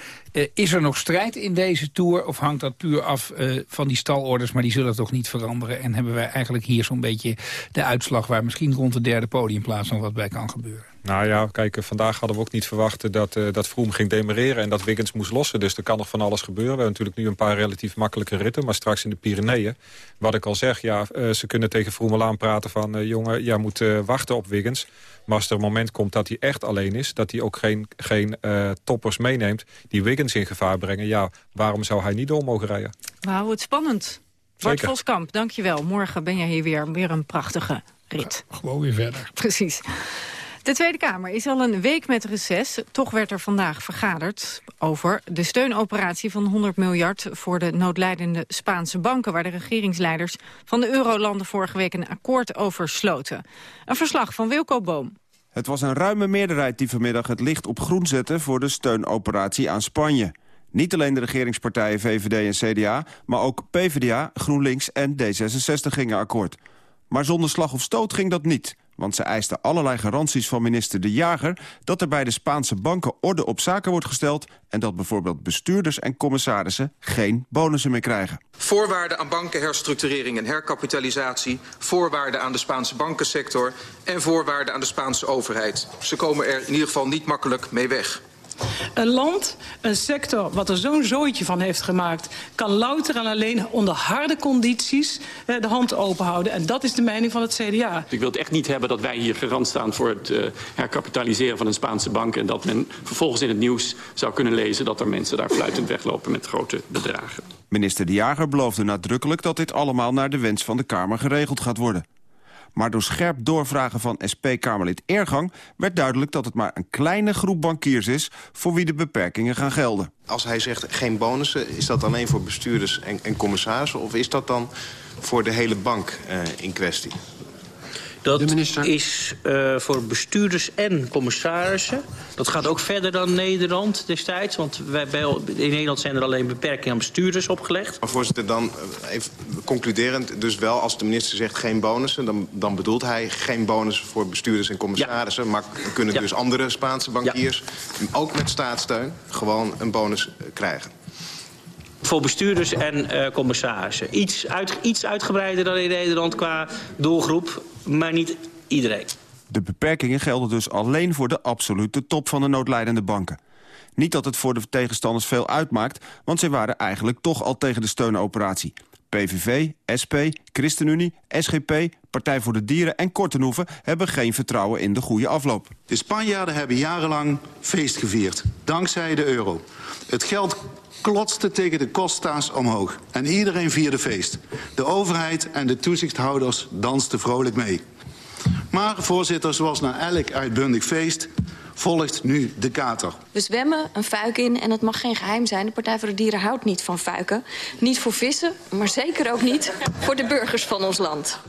Speaker 3: is er nog strijd in deze Tour of hangt dat puur af van die stalorders... maar die zullen toch niet veranderen? En hebben wij eigenlijk hier zo'n beetje de uitslag... waar misschien rond de derde podiumplaats nog wat bij kan gebeuren?
Speaker 4: Nou ja, kijk, vandaag hadden we ook niet verwacht dat, uh, dat Vroom ging demereren... en dat Wiggins moest lossen. Dus er kan nog van alles gebeuren. We hebben natuurlijk nu een paar relatief makkelijke ritten... maar straks in de Pyreneeën, wat ik al zeg... ja, uh, ze kunnen tegen Vroom al aanpraten van... Uh, jongen, jij moet wachten op Wiggins. Maar als er een moment komt dat hij echt alleen is... dat hij ook geen, geen toppers meeneemt die Wiggins in gevaar brengen... ja, waarom zou hij niet door mogen rijden?
Speaker 5: Houden het spannend. Bart Voskamp, dankjewel. Morgen ben je hier weer, weer een prachtige rit.
Speaker 3: gewoon weer verder.
Speaker 5: Precies. De Tweede Kamer is al een week met reces. Toch werd er vandaag vergaderd over de steunoperatie van 100 miljard... voor de noodlijdende Spaanse banken... waar de regeringsleiders van de eurolanden vorige week een akkoord over sloten. Een verslag van Wilco Boom.
Speaker 28: Het was een ruime meerderheid die vanmiddag het licht op groen zette... voor de steunoperatie aan Spanje. Niet alleen de regeringspartijen VVD en CDA... maar ook PvdA, GroenLinks en D66 gingen akkoord. Maar zonder slag of stoot ging dat niet want ze eisten allerlei garanties van minister De Jager... dat er bij de Spaanse banken orde op zaken wordt gesteld... en dat bijvoorbeeld bestuurders en commissarissen geen bonussen meer krijgen.
Speaker 10: Voorwaarden aan bankenherstructurering en herkapitalisatie... voorwaarden aan de Spaanse bankensector... en voorwaarden aan de Spaanse overheid. Ze komen er in ieder geval niet makkelijk mee weg.
Speaker 29: Een land, een sector wat er zo'n zooitje van heeft gemaakt... kan louter en alleen onder harde condities eh, de hand openhouden. En dat is de mening van het CDA.
Speaker 30: Ik wil het echt niet hebben dat wij hier garant staan... voor het herkapitaliseren van een Spaanse bank... en dat men vervolgens in het nieuws zou kunnen lezen... dat er mensen daar fluitend weglopen met grote bedragen.
Speaker 28: Minister De Jager beloofde nadrukkelijk dat dit allemaal naar de wens van de Kamer geregeld gaat worden. Maar door scherp doorvragen van SP-Kamerlid Eergang... werd duidelijk dat het maar een kleine groep bankiers is... voor wie de beperkingen gaan gelden.
Speaker 31: Als hij zegt geen bonussen, is dat alleen voor bestuurders en, en commissarissen... of is dat dan voor de hele bank uh, in kwestie?
Speaker 18: Dat is uh, voor bestuurders en commissarissen. Dat gaat ook verder dan Nederland destijds. Want wij, bij, in Nederland zijn er alleen beperkingen aan bestuurders opgelegd.
Speaker 31: Maar voorzitter, dan eh, even concluderend. Dus wel als de minister zegt geen bonussen... dan, dan bedoelt hij geen bonus voor bestuurders en commissarissen. Ja. Maar kunnen ja. dus andere Spaanse bankiers... Ja. ook met staatssteun gewoon een bonus krijgen
Speaker 18: voor bestuurders en uh, commissarissen. Iets, uit, iets uitgebreider dan in Nederland qua doelgroep, maar niet iedereen.
Speaker 28: De beperkingen gelden dus alleen voor de absolute top van de noodlijdende banken. Niet dat het voor de tegenstanders veel uitmaakt, want zij waren eigenlijk toch al tegen de steunoperatie. PVV, SP, ChristenUnie, SGP, Partij voor de Dieren en Kortenhoeven hebben geen vertrouwen in de goede afloop.
Speaker 1: De Spanjaarden hebben jarenlang feest gevierd, dankzij de euro. Het geld klotste tegen de koststaans omhoog. En iedereen vierde feest. De overheid en de toezichthouders dansten vrolijk mee. Maar, voorzitter, zoals na elk uitbundig feest volgt nu de kater.
Speaker 32: We zwemmen een fuik in en het mag geen geheim zijn. De Partij voor de Dieren houdt niet van fuiken. Niet voor vissen, maar zeker ook niet voor de burgers van ons land.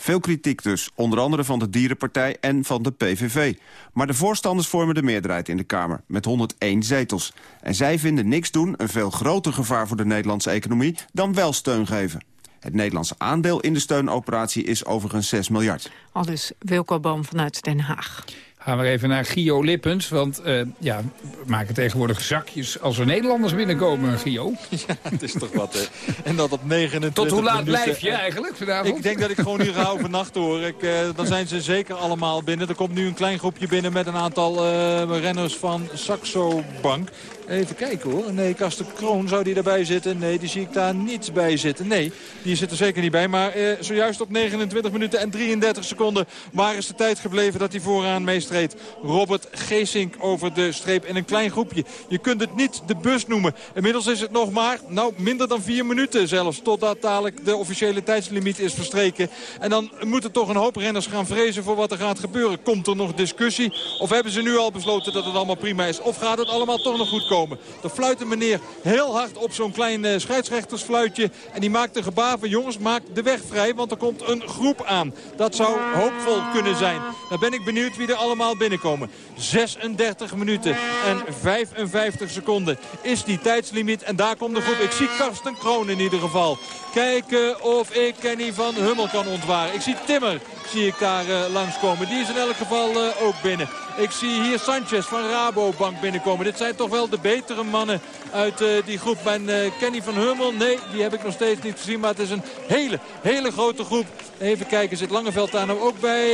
Speaker 28: Veel kritiek dus, onder andere van de Dierenpartij en van de PVV. Maar de voorstanders vormen de meerderheid in de Kamer, met 101 zetels. En zij vinden niks doen een veel groter gevaar voor de Nederlandse economie... dan wel steun geven. Het Nederlandse aandeel in de steunoperatie is overigens 6 miljard.
Speaker 5: Al dus Wilco Boom vanuit Den Haag.
Speaker 3: Gaan we even naar Gio Lippens, want uh, ja, we maken tegenwoordig zakjes als er Nederlanders binnenkomen, Gio.
Speaker 2: Ja, het is toch wat, hè. En dat op 29
Speaker 3: Tot hoe laat
Speaker 2: minuten.
Speaker 3: blijf je eigenlijk vanavond?
Speaker 2: Ik denk dat ik gewoon hier ga overnachten, hoor. Ik, uh, dan zijn ze zeker allemaal binnen. Er komt nu een klein groepje binnen met een aantal uh, renners van Saxo Bank. Even kijken hoor. Nee, Karsten Kroon zou die erbij zitten. Nee, die zie ik daar niet bij zitten. Nee, die zit er zeker niet bij. Maar eh, zojuist op 29 minuten en 33 seconden... waar is de tijd gebleven dat hij vooraan meestreed. Robert Geesink over de streep in een klein groepje. Je kunt het niet de bus noemen. Inmiddels is het nog maar nou, minder dan vier minuten zelfs. Totdat dadelijk de officiële tijdslimiet is verstreken. En dan moeten toch een hoop renners gaan vrezen voor wat er gaat gebeuren. Komt er nog discussie? Of hebben ze nu al besloten dat het allemaal prima is? Of gaat het allemaal toch nog goed komen? Er fluit een meneer heel hard op zo'n klein uh, scheidsrechtersfluitje. En die maakt een gebaar van jongens, maak de weg vrij. Want er komt een groep aan. Dat zou hoopvol kunnen zijn. Dan ben ik benieuwd wie er allemaal binnenkomen. 36 minuten en 55 seconden is die tijdslimiet. En daar komt de groep. Ik zie Karsten Kroon in ieder geval. Kijken of ik Kenny van Hummel kan ontwaren. Ik zie Timmer zie ik daar uh, langskomen. Die is in elk geval uh, ook binnen. Ik zie hier Sanchez van Rabobank binnenkomen. Dit zijn toch wel de betere mannen uit uh, die groep. En Kenny van Hummel, nee, die heb ik nog steeds niet gezien. Maar het is een hele, hele grote groep. Even kijken, zit Langeveld daar nou ook bij?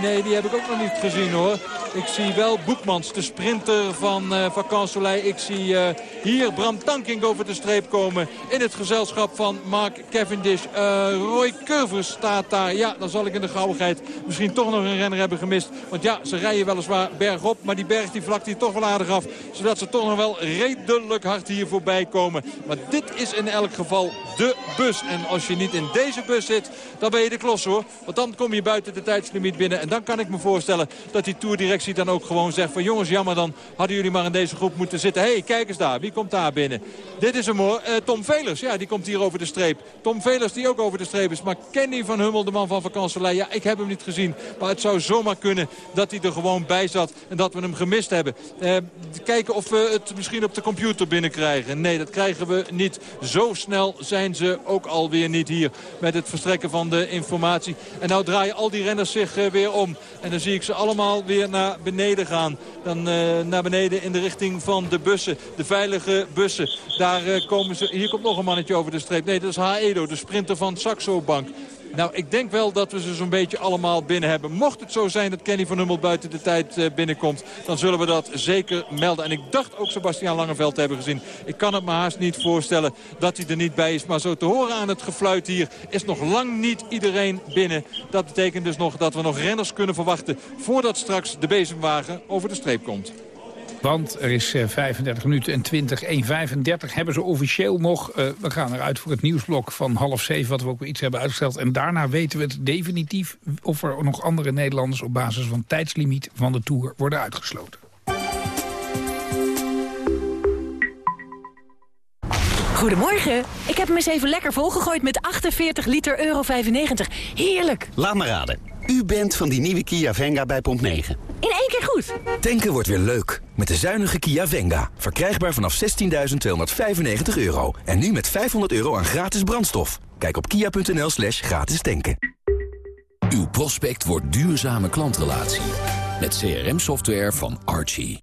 Speaker 2: Nee, die heb ik ook nog niet gezien hoor. Ik zie wel Boekmans, de sprinter van uh, Vacan. Ik zie hier Bram Tankink over de streep komen in het gezelschap van Mark Cavendish. Roy Curvers staat daar. Ja, dan zal ik in de gauwigheid misschien toch nog een renner hebben gemist. Want ja, ze rijden weliswaar bergop, maar die berg die vlakt hier toch wel aardig af. Zodat ze toch nog wel redelijk hard hier voorbij komen. Maar dit is in elk geval de bus. En als je niet in deze bus zit, dan ben je de klos hoor. Want dan kom je buiten de tijdslimiet binnen. En dan kan ik me voorstellen dat die toerdirectie dan ook gewoon zegt van jongens, jammer dan hadden jullie maar in deze groep moeten zitten. Hé, hey, kijk eens daar, wie komt daar binnen? Dit is hem hoor, uh, Tom Velers, ja, die komt hier over de streep. Tom Velers die ook over de streep is. Maar Kenny van Hummel, de man van ja, ik heb hem niet gezien. Maar het zou zomaar kunnen dat hij er gewoon bij zat en dat we hem gemist hebben. Uh, kijken of we het misschien op de computer binnenkrijgen. Nee, dat krijgen we niet. Zo snel zijn ze ook alweer niet hier met het verstrekken van de informatie. En nou draaien al die renners zich uh, weer om. En dan zie ik ze allemaal weer naar beneden gaan. Dan uh, naar beneden in de richting van de bussen. De veilige bussen. Daar uh, komen ze... Hier komt nog een mannetje over de streep. Nee, dat is Haedo, de sprinter van Saxo Bank. Nou, ik denk wel dat we ze zo'n beetje allemaal binnen hebben. Mocht het zo zijn dat Kenny van Hummel buiten de tijd uh, binnenkomt... dan zullen we dat zeker melden. En ik dacht ook Sebastian Langeveld te hebben gezien. Ik kan het me haast niet voorstellen dat hij er niet bij is. Maar zo te horen aan het gefluit hier is nog lang niet iedereen binnen. Dat betekent dus nog dat we nog renners kunnen verwachten... voordat straks de bezemwagen over de streep komt.
Speaker 3: Want er is 35 minuten en 20, 1.35 hebben ze officieel nog. Uh, we gaan eruit voor het nieuwsblok van half zeven, wat we ook weer iets hebben uitgesteld. En daarna weten we het definitief of er nog andere Nederlanders op basis van tijdslimiet van de Tour worden uitgesloten.
Speaker 33: Goedemorgen. Ik heb hem eens even lekker volgegooid met 48 liter euro 95. Heerlijk.
Speaker 34: Laat me raden. U bent van die nieuwe Kia Venga bij Pomp 9.
Speaker 33: In één keer goed.
Speaker 34: Tanken wordt weer leuk. Met de zuinige Kia Venga. Verkrijgbaar vanaf 16.295 euro. En nu met 500 euro aan gratis brandstof. Kijk op kia.nl slash gratis tanken.
Speaker 21: Uw prospect wordt duurzame klantrelatie. Met CRM-software van Archie.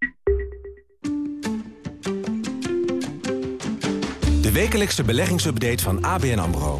Speaker 35: De wekelijkse beleggingsupdate van ABN AMRO.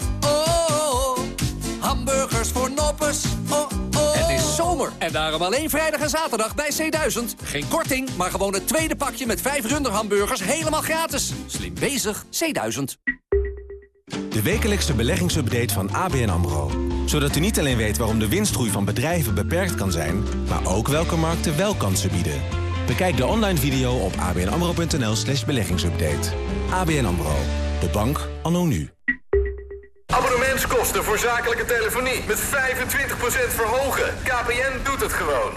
Speaker 36: En daarom alleen vrijdag en zaterdag bij C1000. Geen korting, maar gewoon het tweede pakje met vijf runderhamburgers helemaal gratis. Slim bezig, C1000.
Speaker 35: De wekelijkse beleggingsupdate van ABN AMRO. Zodat u niet alleen weet waarom de winstgroei van bedrijven beperkt kan zijn... maar ook welke markten wel kansen bieden. Bekijk de online video op abnamro.nl slash beleggingsupdate. ABN AMRO. De bank anno nu.
Speaker 37: Abonnementskosten voor zakelijke telefonie met 25% verhogen. KPN doet het gewoon.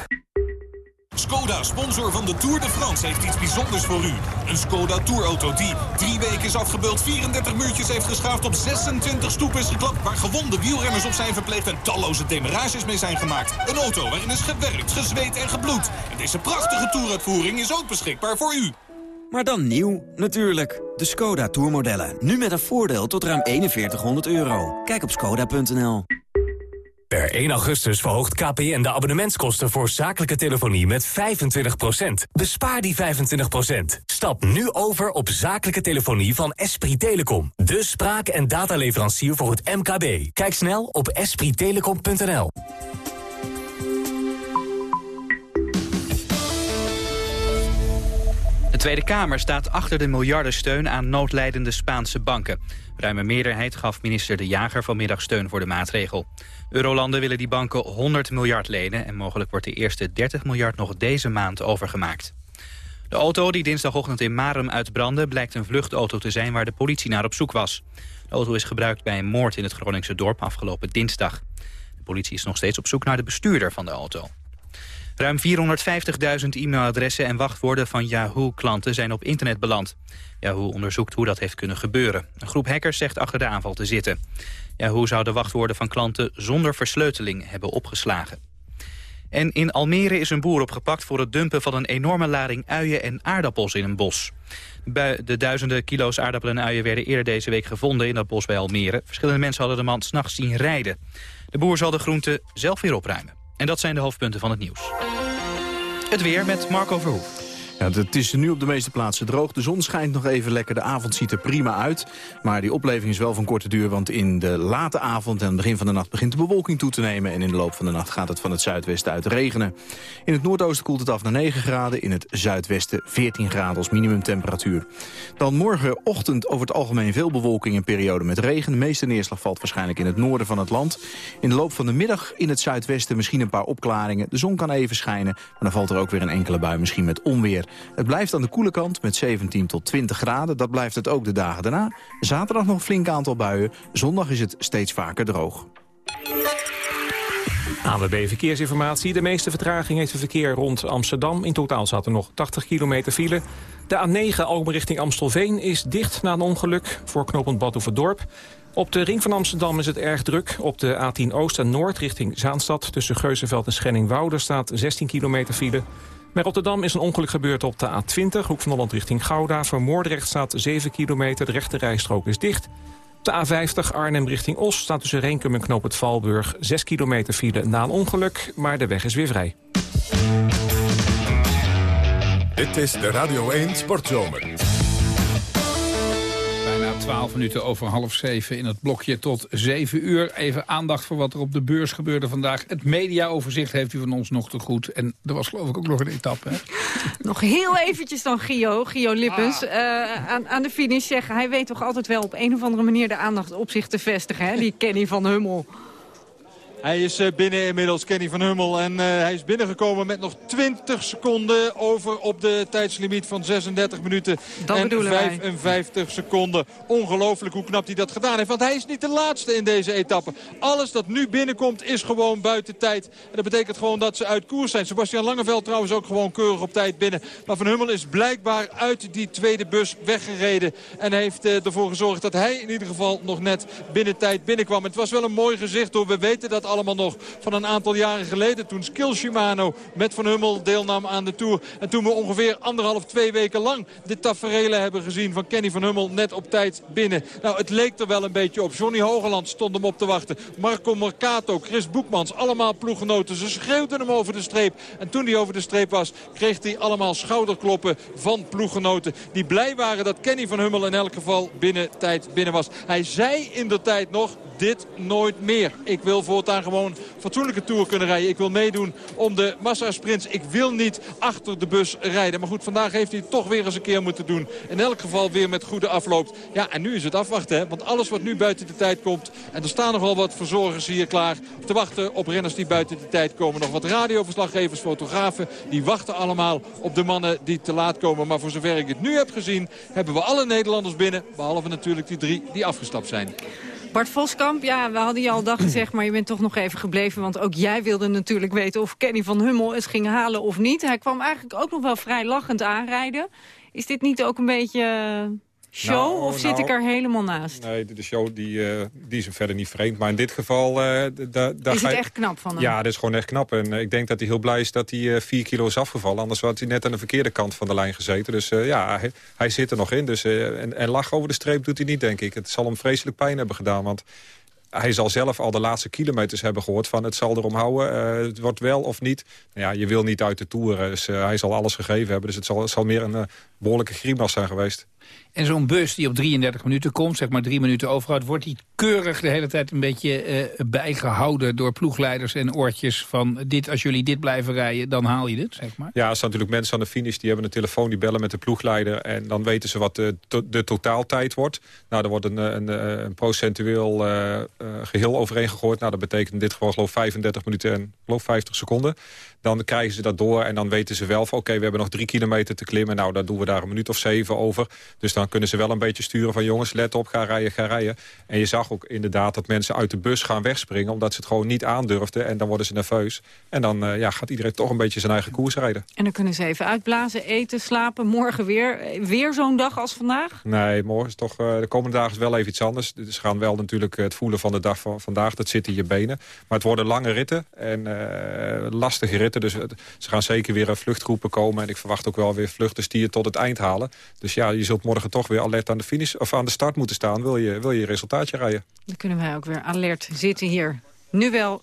Speaker 38: Skoda, sponsor van de Tour de France, heeft iets bijzonders voor u. Een Skoda Tourauto die drie weken is afgebeeld, 34 muurtjes heeft geschaafd, op 26 stoepen is geklapt, waar gewonde wielrenners op zijn verpleegd en talloze demarages mee zijn gemaakt. Een auto waarin is gewerkt, gezweet en gebloed. En deze prachtige Touruitvoering is ook beschikbaar voor u.
Speaker 39: Maar dan nieuw, natuurlijk. De Skoda Tourmodellen. Nu met een voordeel tot ruim 4100 euro. Kijk op skoda.nl.
Speaker 40: Per 1 augustus verhoogt KPN de abonnementskosten voor zakelijke telefonie met 25%. Bespaar die 25%. Stap nu over op zakelijke telefonie van Esprit Telecom. De spraak- en dataleverancier voor het MKB. Kijk snel op esprittelecom.nl.
Speaker 17: Tweede Kamer staat achter de miljardensteun aan noodlijdende Spaanse banken. Ruime meerderheid gaf minister De Jager vanmiddag steun voor de maatregel. Eurolanden willen die banken 100 miljard lenen... en mogelijk wordt de eerste 30 miljard nog deze maand overgemaakt. De auto die dinsdagochtend in Marum uitbrandde... blijkt een vluchtauto te zijn waar de politie naar op zoek was. De auto is gebruikt bij een moord in het Groningse dorp afgelopen dinsdag. De politie is nog steeds op zoek naar de bestuurder van de auto. Ruim 450.000 e-mailadressen en wachtwoorden van Yahoo-klanten zijn op internet beland. Yahoo onderzoekt hoe dat heeft kunnen gebeuren. Een groep hackers zegt achter de aanval te zitten. Yahoo zou de wachtwoorden van klanten zonder versleuteling hebben opgeslagen. En in Almere is een boer opgepakt voor het dumpen van een enorme lading uien en aardappels in een bos. De duizenden kilo's aardappelen en uien werden eerder deze week gevonden in dat bos bij Almere. Verschillende mensen hadden de man s'nachts zien rijden. De boer zal de groenten zelf weer opruimen. En dat zijn de hoofdpunten van het nieuws. Het weer met Marco Verhoef.
Speaker 41: Het is nu op de meeste plaatsen droog. De zon schijnt nog even lekker. De avond ziet er prima uit. Maar die opleving is wel van korte duur. Want in de late avond en het begin van de nacht begint de bewolking toe te nemen. En in de loop van de nacht gaat het van het zuidwesten uit regenen. In het noordoosten koelt het af naar 9 graden. In het zuidwesten 14 graden als minimumtemperatuur. Dan morgenochtend over het algemeen veel bewolking en periode met regen. De meeste neerslag valt waarschijnlijk in het noorden van het land. In de loop van de middag in het zuidwesten misschien een paar opklaringen. De zon kan even schijnen. Maar dan valt er ook weer een enkele bui misschien met onweer. Het blijft aan de koele kant met 17 tot 20 graden. Dat blijft het ook de dagen daarna. Zaterdag nog een flink aantal buien. Zondag is het steeds vaker droog.
Speaker 19: ANWB Verkeersinformatie. De meeste vertraging heeft het verkeer rond Amsterdam. In totaal zat er nog 80 kilometer file. De A9 Almen richting Amstelveen is dicht na een ongeluk voor knooppunt Badhoevedorp. Op de ring van Amsterdam is het erg druk. Op de A10 Oost en Noord richting Zaanstad tussen Geuzenveld en Schenningwoude staat 16 kilometer file. Bij Rotterdam is een ongeluk gebeurd op de A20, Hoek van Holland richting Gouda. Voor Moordrecht staat 7 kilometer, de rechte rijstrook is dicht. Op de A50 Arnhem richting Os staat tussen Renkum en Knoop het Valburg 6 kilometer file na een ongeluk, maar de weg is weer vrij.
Speaker 9: Dit is de Radio 1 Sportzomer.
Speaker 3: 12 minuten over half zeven in het blokje tot 7 uur. Even aandacht voor wat er op de beurs gebeurde vandaag. Het mediaoverzicht heeft u van ons nog te goed. En er was geloof ik ook nog een etappe. Hè?
Speaker 5: Nog heel eventjes dan Gio, Gio Lippens. Ah. Uh, aan, aan de finish zeggen, hij weet toch altijd wel op een of andere manier de aandacht op zich te vestigen. Hè? Die Kenny van Hummel.
Speaker 2: Hij is eh, binnen inmiddels, Kenny van Hummel. En uh, hij is binnengekomen met nog 20 seconden over op de tijdslimiet van 36 minuten
Speaker 5: dat
Speaker 2: en 55 wij. seconden. Ongelooflijk hoe knap hij dat gedaan heeft. Want hij is niet de laatste in deze etappe. Alles dat nu binnenkomt is gewoon buiten tijd. En dat betekent gewoon dat ze uit koers zijn. Sebastian Langeveld trouwens ook gewoon keurig op tijd binnen. Maar Van Hummel is blijkbaar uit die tweede bus weggereden. En heeft uh, ervoor gezorgd dat hij in ieder geval nog net binnen tijd binnenkwam. Het was wel een mooi gezicht hoor. We weten dat allemaal nog van een aantal jaren geleden. Toen Skill Shimano met Van Hummel deelnam aan de Tour. En toen we ongeveer anderhalf, twee weken lang dit tafereel hebben gezien van Kenny van Hummel net op tijd binnen. Nou, het leek er wel een beetje op. Johnny Hogeland stond hem op te wachten. Marco Mercato, Chris Boekmans, allemaal ploeggenoten. Ze schreeuwden hem over de streep. En toen hij over de streep was, kreeg hij allemaal schouderkloppen van ploeggenoten. Die blij waren dat Kenny van Hummel in elk geval binnen tijd binnen was. Hij zei in de tijd nog, dit nooit meer. Ik wil voortaan gewoon fatsoenlijke tour kunnen rijden. Ik wil meedoen om de massasprints. Ik wil niet achter de bus rijden. Maar goed, vandaag heeft hij het toch weer eens een keer moeten doen. In elk geval weer met goede afloop. Ja, en nu is het afwachten. Hè? Want alles wat nu buiten de tijd komt... en er staan nogal wat verzorgers hier klaar te wachten op renners die buiten de tijd komen. Nog wat radioverslaggevers, fotografen. Die wachten allemaal op de mannen die te laat komen. Maar voor zover ik het nu heb gezien... hebben we alle Nederlanders binnen. Behalve natuurlijk die drie die afgestapt zijn.
Speaker 5: Bart Voskamp, ja, we hadden je al dag gezegd, maar je bent toch nog even gebleven. Want ook jij wilde natuurlijk weten of Kenny van Hummel het ging halen of niet. Hij kwam eigenlijk ook nog wel vrij lachend aanrijden. Is dit niet ook een beetje show nou, of zit ik
Speaker 4: nou,
Speaker 5: er helemaal naast?
Speaker 4: Nee, de show die, uh, die is verder niet vreemd. Maar in dit geval... Uh, da, da
Speaker 5: is het echt knap van hem?
Speaker 4: Ja, dat is gewoon echt knap. En uh, ik denk dat hij heel blij is dat hij uh, vier kilo is afgevallen. Anders had hij net aan de verkeerde kant van de lijn gezeten. Dus ja, hij, hij, zit er nog in. Dus, en, en lach over de streep doet hij niet, denk ik. Het zal hem vreselijk pijn hebben gedaan. Want hij zal zelf al de laatste kilometers hebben gehoord van het zal erom houden. Uh, het wordt wel of niet. Nou ja, je wil niet uit de Tour, dus uh, hij zal alles gegeven hebben. Dus het zal, het zal meer een uh, behoorlijke grimas zijn geweest.
Speaker 3: En zo'n bus die op 33 minuten komt, zeg maar drie minuten overhoudt... wordt die keurig de hele tijd een beetje uh, bijgehouden door ploegleiders en oortjes... van dit, als jullie dit blijven rijden, dan haal je dit, zeg maar?
Speaker 4: Ja, er staan natuurlijk mensen aan de finish die hebben een telefoon... die bellen met de ploegleider en dan weten ze wat de, to de totaaltijd wordt. Nou, er wordt een, een, een procentueel geheel overeen gegooid. Nou, dat betekent in dit geval geloof 35 minuten en geloof 50 seconden. Dan krijgen ze dat door en dan weten ze wel van... oké, okay, we hebben nog drie kilometer te klimmen. Nou, dan doen we daar een minuut of zeven over. Dus dan kunnen ze wel een beetje sturen van... jongens, let op, ga rijden, ga rijden. En je zag ook inderdaad dat mensen uit de bus gaan wegspringen... omdat ze het gewoon niet aandurfden. En dan worden ze nerveus. En dan uh, ja, gaat iedereen toch een beetje zijn eigen koers rijden.
Speaker 5: En dan kunnen ze even uitblazen, eten, slapen. Morgen weer, weer zo'n dag als vandaag?
Speaker 4: Nee, morgen is toch... Uh, de komende dagen is wel even iets anders. Dus ze gaan wel natuurlijk het voelen van de dag van vandaag. Dat zit in je benen. Maar het worden lange ritten en uh, lastige ritten. Dus het, ze gaan zeker weer vluchtgroepen komen. En ik verwacht ook wel weer vluchters die je tot het eind halen. Dus ja, je zult morgen toch weer alert aan de finish of aan de start moeten staan. Wil je, wil je resultaatje rijden.
Speaker 5: Dan kunnen wij ook weer alert zitten hier. Nu wel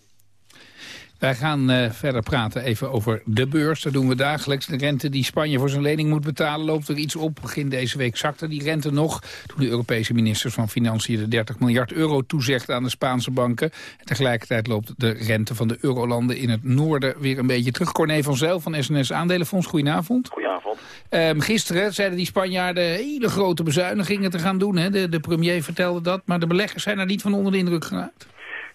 Speaker 3: wij gaan uh, verder praten even over de beurs. Dat doen we dagelijks. De rente die Spanje voor zijn lening moet betalen loopt er iets op. Begin deze week zakte die rente nog. Toen de Europese ministers van Financiën de 30 miljard euro toezegt aan de Spaanse banken. En tegelijkertijd loopt de rente van de eurolanden in het noorden weer een beetje terug. Corné van Zel van SNS Aandelenfonds, goedenavond.
Speaker 42: Goedenavond.
Speaker 3: Um, gisteren zeiden die Spanjaarden hele grote bezuinigingen te gaan doen. Hè? De, de premier vertelde dat, maar de beleggers zijn er niet van onder de indruk geraakt.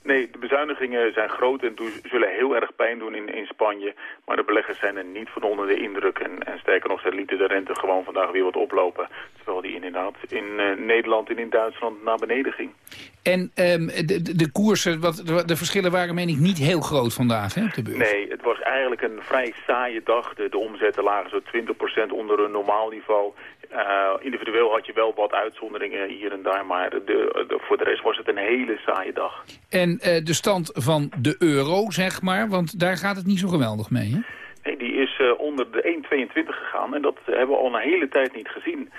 Speaker 42: Nee, de bezuinigingen zijn groot en zullen heel erg pijn doen in, in Spanje. Maar de beleggers zijn er niet van onder de indruk. En, en sterker nog, ze lieten de rente gewoon vandaag weer wat oplopen. Terwijl die inderdaad in uh, Nederland en in Duitsland naar beneden ging.
Speaker 3: En um, de, de koersen, wat, de verschillen waren meen ik niet heel groot vandaag hè, op de beurs?
Speaker 42: Nee, het was eigenlijk een vrij saaie dag. De, de omzetten lagen zo 20% onder een normaal niveau. Uh, individueel had je wel wat uitzonderingen hier en daar, maar de, de, voor de rest was het een hele saaie dag.
Speaker 3: En uh, de stand van de euro, zeg maar, want daar gaat het niet zo geweldig mee, hè?
Speaker 42: Nee, die is uh, onder de 1,22 gegaan en dat hebben we al een hele tijd niet gezien.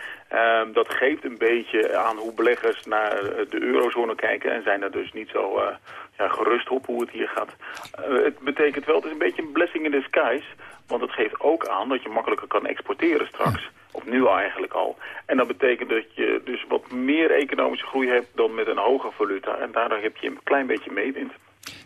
Speaker 42: Dat geeft een beetje aan hoe beleggers naar de eurozone kijken en zijn er dus niet zo ja, gerust op hoe het hier gaat. het betekent wel, het is een beetje een blessing in disguise, want het geeft ook aan dat je makkelijker kan exporteren straks. Ja. Of nu eigenlijk al. En dat betekent dat je dus wat meer economische groei hebt dan met een hoge valuta. En daardoor heb je een klein beetje meewind.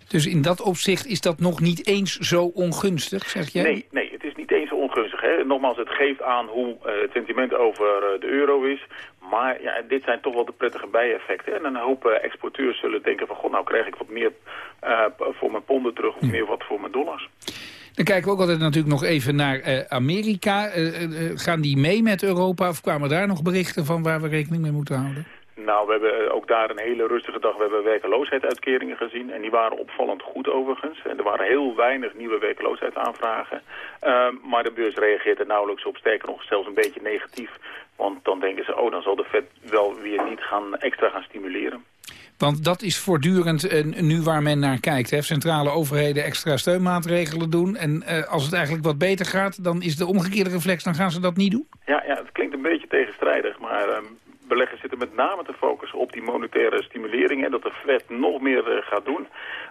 Speaker 3: Dus in dat opzicht is dat nog niet eens zo ongunstig, zeg jij?
Speaker 42: Nee, nee het is niet eens zo ongunstig. Hè. Nogmaals, het geeft aan hoe uh, het sentiment over uh, de euro is. Maar ja, dit zijn toch wel de prettige bijeffecten. En een hoop uh, exporteurs zullen denken van... god, nou krijg ik wat meer voor mijn ponden terug of hm. meer wat voor mijn dollars.
Speaker 3: Dan kijken we ook altijd natuurlijk nog even naar uh, Amerika. Uh, uh, gaan die mee met Europa of kwamen daar nog berichten van waar we rekening mee moeten houden?
Speaker 42: Nou, we hebben ook daar een hele rustige dag. We hebben werkeloosheidsuitkeringen gezien. En die waren opvallend goed overigens. En er waren heel weinig nieuwe werkloosheidsaanvragen. Uh, maar de beurs reageert er nauwelijks op. Sterker nog, zelfs een beetje negatief. Want dan denken ze, oh, dan zal de Fed wel weer niet gaan, extra gaan stimuleren.
Speaker 3: Want dat is voortdurend nu waar men naar kijkt. Hè? Centrale overheden extra steunmaatregelen doen. En uh, als het eigenlijk wat beter gaat, dan is de omgekeerde reflex, dan gaan ze dat niet doen?
Speaker 42: Ja, ja het klinkt een beetje tegenstrijdig, maar... Uh, beleggers zitten met name te focussen op die monetaire stimulering... en dat de Fed nog meer uh, gaat doen.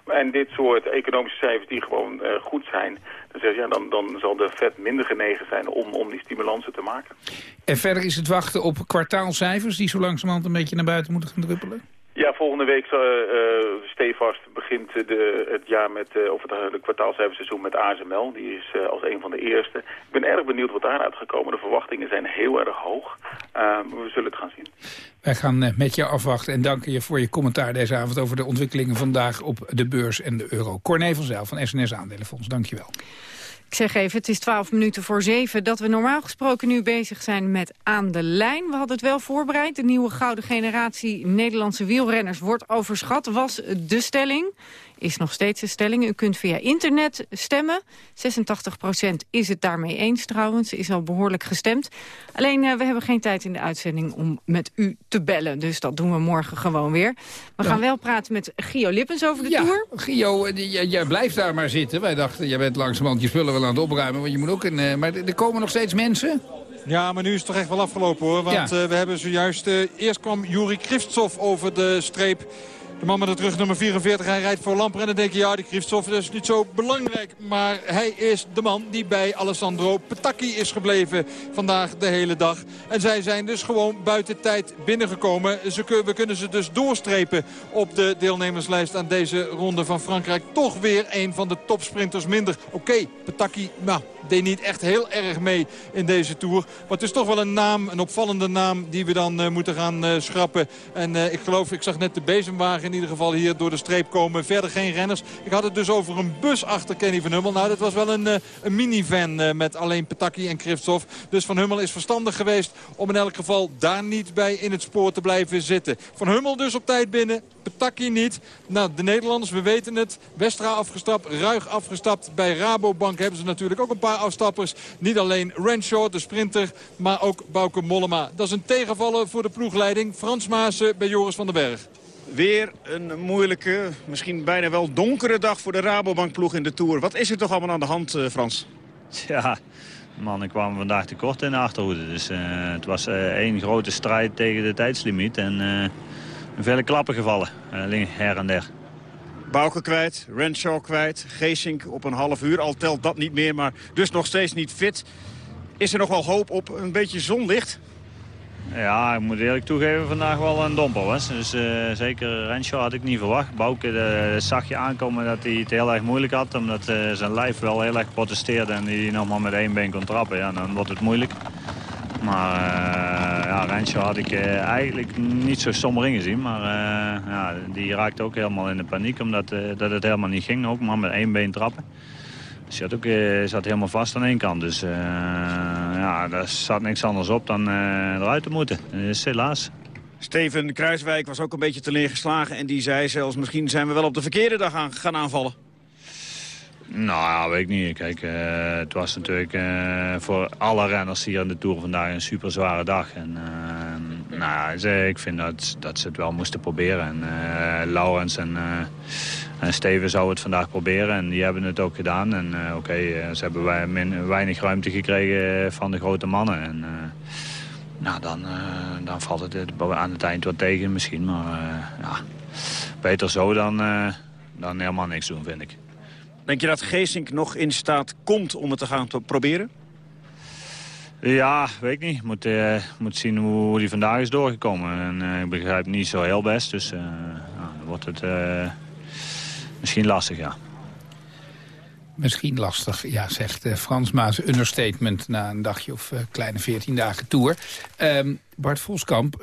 Speaker 42: En dit soort economische cijfers die gewoon uh, goed zijn... Dan, zeg, ja, dan, dan zal de Fed minder genegen zijn om, om die stimulansen te maken.
Speaker 3: En verder is het wachten op kwartaalcijfers... die zo langzamerhand een beetje naar buiten moeten gaan druppelen?
Speaker 42: Ja, volgende week uh, stevast begint de, het jaar met, uh, of het uh, kwartaalcijferseizoen met ASML. Die is als een van de eerste. Ik ben erg benieuwd wat daaruit gekomen. De verwachtingen zijn heel erg hoog. we zullen het gaan zien.
Speaker 3: Wij gaan met je afwachten en danken je voor je commentaar deze avond over de ontwikkelingen vandaag op de beurs en de euro. Corné van Zijl van SNS Aandelenfonds, dank je wel.
Speaker 5: Ik zeg even, het is twaalf minuten voor zeven... dat we normaal gesproken nu bezig zijn met Aan de Lijn. We hadden het wel voorbereid. De nieuwe gouden generatie Nederlandse wielrenners wordt overschat, was de stelling is nog steeds de stelling. U kunt via internet stemmen. 86% is het daarmee eens trouwens. Is al behoorlijk gestemd. Alleen uh, we hebben geen tijd in de uitzending om met u te bellen. Dus dat doen we morgen gewoon weer. We ja. gaan wel praten met Gio Lippens over de
Speaker 3: ja,
Speaker 5: Tour.
Speaker 3: Gio, jij blijft daar maar zitten. Wij dachten, jij bent langzamerhand je spullen wel aan het opruimen. Want je moet ook een, uh, maar er komen nog steeds mensen...
Speaker 2: Ja, maar nu is het toch echt wel afgelopen hoor. Want ja. uh, we hebben zojuist... Uh, eerst kwam Juri Krivtsov over de streep. De man met het rug nummer 44, hij rijdt voor Lamper. En dan denk je, ja, die Kristoff is niet zo belangrijk. Maar hij is de man die bij Alessandro Petacchi is gebleven vandaag de hele dag. En zij zijn dus gewoon buiten tijd binnengekomen. Ze, we kunnen ze dus doorstrepen op de deelnemerslijst aan deze ronde van Frankrijk. Toch weer een van de topsprinters minder. Oké, okay, Petacchi, nou, deed niet echt heel erg mee in deze Tour. Maar het is toch wel een naam, een opvallende naam die we dan uh, moeten gaan uh, schrappen. En uh, ik geloof, ik zag net de bezemwagen in ieder geval hier door de streep komen. Verder geen renners. Ik had het dus over een bus achter Kenny van Hummel. Nou, dat was wel een, een minivan met alleen Petaki en Krivtsov. Dus Van Hummel is verstandig geweest om in elk geval daar niet bij in het spoor te blijven zitten. Van Hummel dus op tijd binnen. Petaki niet. Nou, de Nederlanders, we weten het. Westra afgestapt, Ruig afgestapt. Bij Rabobank hebben ze natuurlijk ook een paar afstappers. Niet alleen Renshaw, de sprinter, maar ook Bauke Mollema. Dat is een tegenvaller voor de ploegleiding. Frans Maassen bij Joris van den Berg.
Speaker 43: Weer een moeilijke, misschien bijna wel donkere dag voor de Rabobank-ploeg in de Tour. Wat is er toch allemaal aan de hand, uh, Frans?
Speaker 44: Ja, mannen kwamen vandaag tekort in de achterhoede. Dus uh, het was uh, één grote strijd tegen de tijdslimiet. En vele klappen gevallen, her en der.
Speaker 43: Bouke kwijt, Renshaw kwijt, Geesink op een half uur. Al telt dat niet meer, maar dus nog steeds niet fit. Is er nog wel hoop op een beetje zonlicht?
Speaker 44: Ja, ik moet eerlijk toegeven, vandaag wel een domper was. Dus uh, zeker Renshaw had ik niet verwacht. Bouke uh, zag je aankomen dat hij het heel erg moeilijk had. Omdat uh, zijn lijf wel heel erg protesteerde en hij nog maar met één been kon trappen. Ja, dan wordt het moeilijk. Maar ja, had ik uh, eigenlijk niet zo somber ingezien. Maar uh, ja, die raakte ook helemaal in de paniek. Omdat dat het helemaal niet ging. Ook maar met één been trappen. Dus hij ook, zat helemaal vast aan één kant. Dus ja, daar zat niks anders op dan eruit te moeten. Dus helaas.
Speaker 43: Steven Kruiswijk was ook een beetje teleurgeslagen. En die zei zelfs, misschien zijn we wel op de verkeerde dag aan, gaan aanvallen.
Speaker 44: Nou weet ik niet. Kijk, uh, het was natuurlijk uh, voor alle renners hier in de Tour vandaag een super zware dag. En uh, nou ik vind dat, dat ze het wel moesten proberen. En Laurens en, en Steven zouden het vandaag proberen. En die hebben het ook gedaan. En oké, ze hebben min, weinig ruimte gekregen van de grote mannen. En nou, dan, dan valt het aan het eind wat tegen misschien. Maar ja, beter zo dan, dan helemaal niks doen, vind ik.
Speaker 43: Denk je dat Geesink nog in staat komt om het te gaan proberen?
Speaker 44: Ja, weet ik niet. Moet, uh, moet zien hoe hij vandaag is doorgekomen. En, uh, ik begrijp niet zo heel best, dus uh, nou, dan wordt het misschien lastig, ja.
Speaker 3: Misschien lastig, ja, zegt Frans Maas. Understatement na een dagje of kleine 14 dagen tour. Ehm, Bart Voskamp,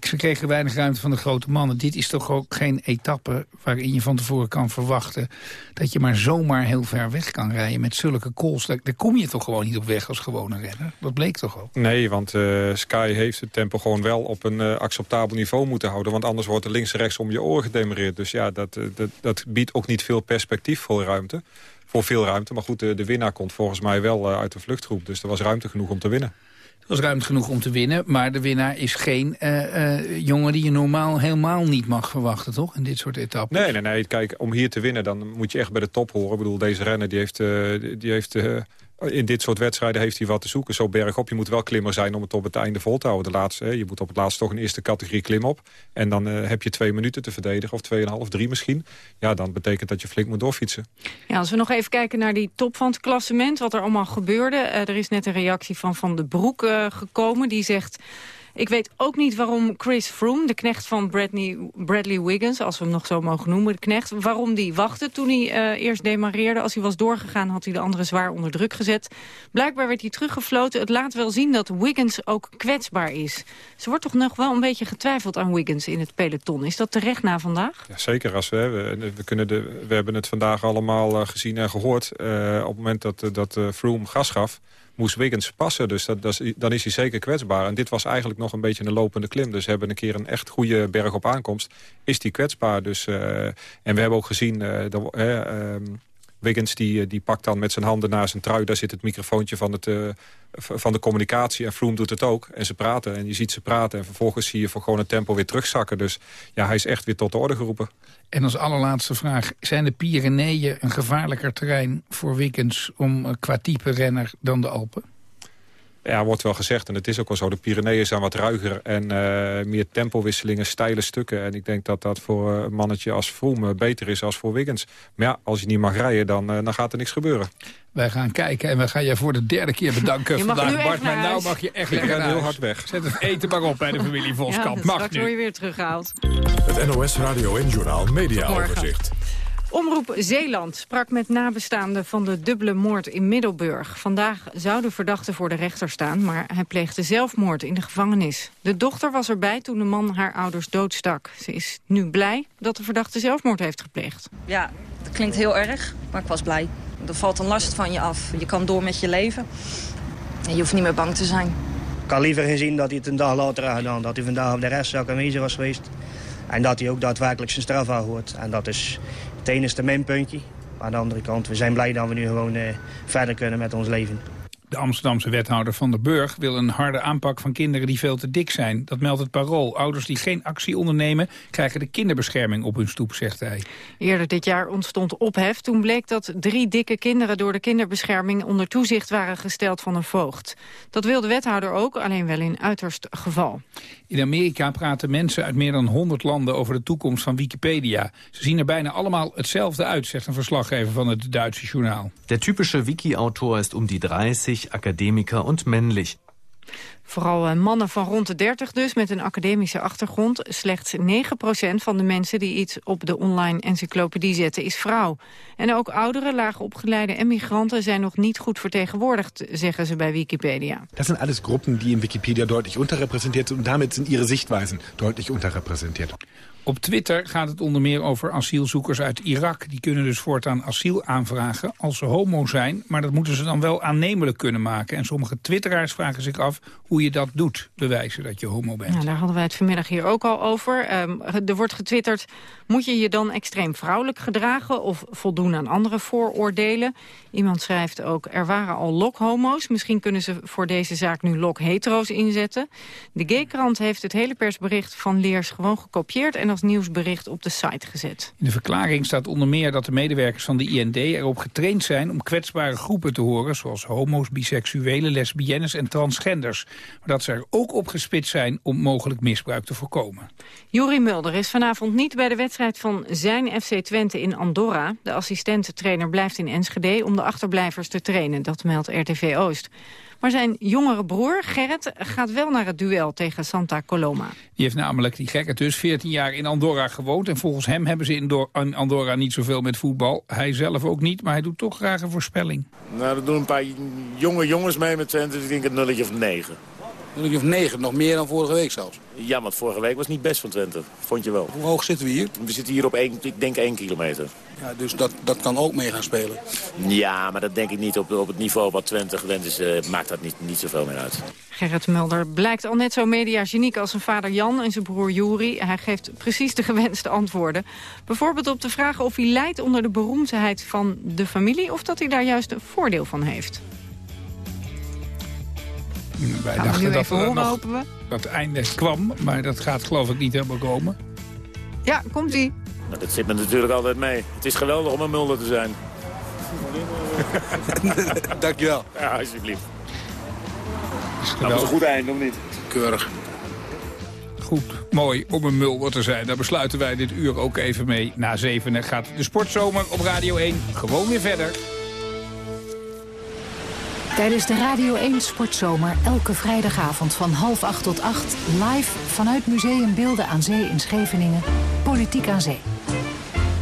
Speaker 3: ze kregen weinig ruimte van de grote mannen. Dit is toch ook geen etappe waarin je van tevoren kan verwachten... dat je maar zomaar heel ver weg kan rijden met zulke calls. Daar, kom je toch gewoon niet op weg als gewone renner? Dat bleek toch ook?
Speaker 4: Nee, want uh, Sky heeft het tempo gewoon wel op een uh, acceptabel niveau moeten houden. Want anders wordt er links en rechts om je oren gedemereerd. Dus ja, dat, uh, dat, dat biedt ook niet veel perspectief voor ruimte. Voor veel ruimte. Maar goed, de, de winnaar komt volgens mij wel uit de vluchtgroep. Dus er was ruimte genoeg om te winnen
Speaker 3: was ruimte genoeg om te winnen. Maar de winnaar is geen uh, uh, jongen die je normaal helemaal niet mag verwachten, toch? In dit soort etappes.
Speaker 4: Nee, nee, nee. Kijk, om hier te winnen, dan moet je echt bij de top horen. Ik bedoel, deze renner die heeft, uh, die heeft in dit soort wedstrijden heeft hij wat te zoeken. Zo bergop. Je moet wel klimmer zijn om het op het einde vol te houden. De laatste. Je moet op het laatste toch een eerste categorie klim op. En dan uh, heb je twee minuten te verdedigen. Of tweeënhalf, drie misschien. Ja, dan betekent dat je flink moet doorfietsen.
Speaker 5: Ja, als we nog even kijken naar die top van het klassement. Wat er allemaal gebeurde. Uh, er is net een reactie van Van de Broek uh, gekomen. Die zegt... Ik weet ook niet waarom Chris Froome, de knecht van Bradley, Wiggins... als we hem nog zo mogen noemen, de knecht... waarom die wachtte toen hij uh, eerst demareerde. Als hij was doorgegaan, had hij de anderen zwaar onder druk gezet. Blijkbaar werd hij teruggefloten. Het laat wel zien dat Wiggins ook kwetsbaar is. Ze wordt toch nog wel een beetje getwijfeld aan Wiggins in het peloton. Is dat terecht na vandaag?
Speaker 4: Ja, zeker. Als we, we, kunnen de, we hebben het vandaag allemaal uh, gezien en gehoord. Uh, op het moment dat, dat Froome gas gaf moest Wiggins passen. Dus dat, dat dan is hij zeker kwetsbaar. En dit was eigenlijk nog een beetje een lopende klim. Dus hebben een keer een echt goede berg op aankomst. Is die kwetsbaar. Dus, uh, en we hebben ook gezien... Uh, Wiggins die, die pakt dan met zijn handen naar zijn trui. Daar zit het microfoontje van, het, van de communicatie. En Froome doet het ook. En ze praten. En je ziet ze praten. En vervolgens zie je voor gewoon het tempo weer terugzakken. Dus ja, hij is echt weer tot de orde geroepen.
Speaker 3: En als allerlaatste vraag. Zijn de Pyreneeën een gevaarlijker terrein voor Wiggins... om qua type renner dan de Alpen?
Speaker 4: Ja, wordt wel gezegd. En het is ook wel zo. De Pyreneeën zijn wat ruiger en uh, meer tempowisselingen, steile stukken. En ik denk dat dat voor een mannetje als Froome beter is als voor Wiggins. Maar ja, als je niet mag rijden, dan, dan gaat er niks gebeuren.
Speaker 3: Wij gaan kijken en we gaan je voor de derde keer bedanken
Speaker 5: je
Speaker 3: vandaag.
Speaker 5: Bart,
Speaker 3: maar nou mag je echt lekker
Speaker 4: heel hard weg.
Speaker 3: Zet het eten maar op bij de familie Voskamp.
Speaker 5: Ja,
Speaker 3: mag
Speaker 5: straks
Speaker 3: nu.
Speaker 5: word je weer teruggehaald.
Speaker 45: Het NOS Radio en Journaal Media Overzicht.
Speaker 5: Omroep Zeeland sprak met nabestaanden van de dubbele moord in Middelburg. Vandaag zou de verdachte voor de rechter staan, maar hij pleegde zelfmoord in de gevangenis. De dochter was erbij toen de man haar ouders doodstak. Ze is nu blij dat de verdachte zelfmoord heeft gepleegd.
Speaker 46: Ja, dat klinkt heel erg, maar ik was blij. Er valt een last van je af. Je kan door met je leven. En je hoeft niet meer bang te zijn.
Speaker 47: Ik had liever gezien dat hij het een dag later had gedaan. Dat hij vandaag op de rechtszaak aanwezig was geweest. En dat hij ook daadwerkelijk zijn straf had gehoord. En dat is het enige minpuntje. Maar aan de andere kant, we zijn blij dat we nu gewoon eh, verder kunnen met ons leven.
Speaker 3: De Amsterdamse wethouder Van der Burg wil een harde aanpak van kinderen die veel te dik zijn. Dat meldt het parool. Ouders die geen actie ondernemen krijgen de kinderbescherming op hun stoep, zegt hij.
Speaker 5: Eerder dit jaar ontstond ophef. Toen bleek dat drie dikke kinderen door de kinderbescherming onder toezicht waren gesteld van een voogd. Dat wil de wethouder ook, alleen wel in uiterst geval.
Speaker 3: In Amerika praten mensen uit meer dan 100 landen over de toekomst van Wikipedia. Ze zien er bijna allemaal hetzelfde uit, zegt een verslaggever van het Duitse journaal.
Speaker 48: Der typische Wiki-Autor ist um die 30, Akademiker und männlich.
Speaker 5: Vooral eh, mannen van rond de 30 dus, met een academische achtergrond. Slechts 9% van de mensen die iets op de online encyclopedie zetten is vrouw. En ook oudere, laag opgeleide en migranten zijn nog niet goed vertegenwoordigd, zeggen ze bij Wikipedia.
Speaker 49: Dat zijn alles groepen die in Wikipedia deutlich unterrepräsentiert sind und damit sind ihre Sichtweisen deutlich unterrepräsentiert.
Speaker 3: Op Twitter gaat het onder meer over asielzoekers uit Irak. Die kunnen dus voortaan asiel aanvragen als ze homo zijn. Maar dat moeten ze dan wel aannemelijk kunnen maken. En sommige twitteraars vragen zich af hoe je dat doet. Bewijzen dat je homo bent.
Speaker 5: Ja, daar hadden wij het vanmiddag hier ook al over. Um, er wordt getwitterd, moet je je dan extreem vrouwelijk gedragen... of voldoen aan andere vooroordelen? Iemand schrijft ook, er waren al lokhomo's. Misschien kunnen ze voor deze zaak nu lok-hetero's inzetten. De G-krant heeft het hele persbericht van Leers gewoon gekopieerd... en als nieuwsbericht op de site gezet.
Speaker 3: In de verklaring staat onder meer dat de medewerkers van de IND erop getraind zijn... om kwetsbare groepen te horen, zoals homo's, biseksuelen, lesbiennes en transgenders. Maar dat ze er ook op gespitst zijn om mogelijk misbruik te voorkomen.
Speaker 5: Juri Mulder is vanavond niet bij de wedstrijd van zijn FC Twente in Andorra. De assistententrainer blijft in Enschede om de achterblijvers te trainen. Dat meldt RTV Oost. Maar zijn jongere broer, Gerrit, gaat wel naar het duel tegen Santa Coloma.
Speaker 3: Die heeft namelijk, die Gerrit dus, 14 jaar in Andorra gewoond. En volgens hem hebben ze in Andorra niet zoveel met voetbal. Hij zelf ook niet, maar hij doet toch graag een voorspelling.
Speaker 50: Nou, er doen een paar jonge jongens mee met Twente. Dus ik denk een nulletje of negen.
Speaker 51: Nulletje of negen, nog meer dan vorige week zelfs.
Speaker 50: Ja, want vorige week was niet best van Twente. Vond je wel.
Speaker 51: Hoe hoog zitten we hier?
Speaker 50: We zitten hier op één, ik denk één kilometer.
Speaker 51: Ja, dus dat, dat kan ook mee gaan spelen?
Speaker 50: Ja, maar dat denk ik niet. Op, op het niveau wat Twente gewend is, uh, maakt dat niet, niet zoveel meer uit.
Speaker 5: Gerrit Mulder blijkt al net zo mediageniek als zijn vader Jan en zijn broer Juri. Hij geeft precies de gewenste antwoorden. Bijvoorbeeld op de vraag of hij lijdt onder de beroemdheid van de familie... of dat hij daar juist een voordeel van heeft.
Speaker 3: Wij
Speaker 5: Gaan
Speaker 3: dachten
Speaker 5: we nu
Speaker 3: dat
Speaker 5: even
Speaker 3: er
Speaker 5: horen,
Speaker 3: nog
Speaker 5: hopen we?
Speaker 3: dat einde kwam, maar dat gaat geloof ik niet helemaal komen.
Speaker 5: Ja, komt-ie.
Speaker 50: Nou, dat zit me natuurlijk altijd mee. Het is geweldig om een mulder te zijn.
Speaker 51: Dankjewel.
Speaker 50: Ja, alsjeblieft.
Speaker 3: Dat
Speaker 50: Dat was een goed einde, of niet?
Speaker 51: Keurig.
Speaker 3: Goed, mooi om een mulder te zijn. Daar besluiten wij dit uur ook even mee. Na zevenen gaat de sportzomer op Radio 1 gewoon weer verder.
Speaker 52: Tijdens de Radio 1 Sportzomer elke vrijdagavond van half acht tot acht... live vanuit Museum Beelden aan Zee in Scheveningen, Politiek aan Zee.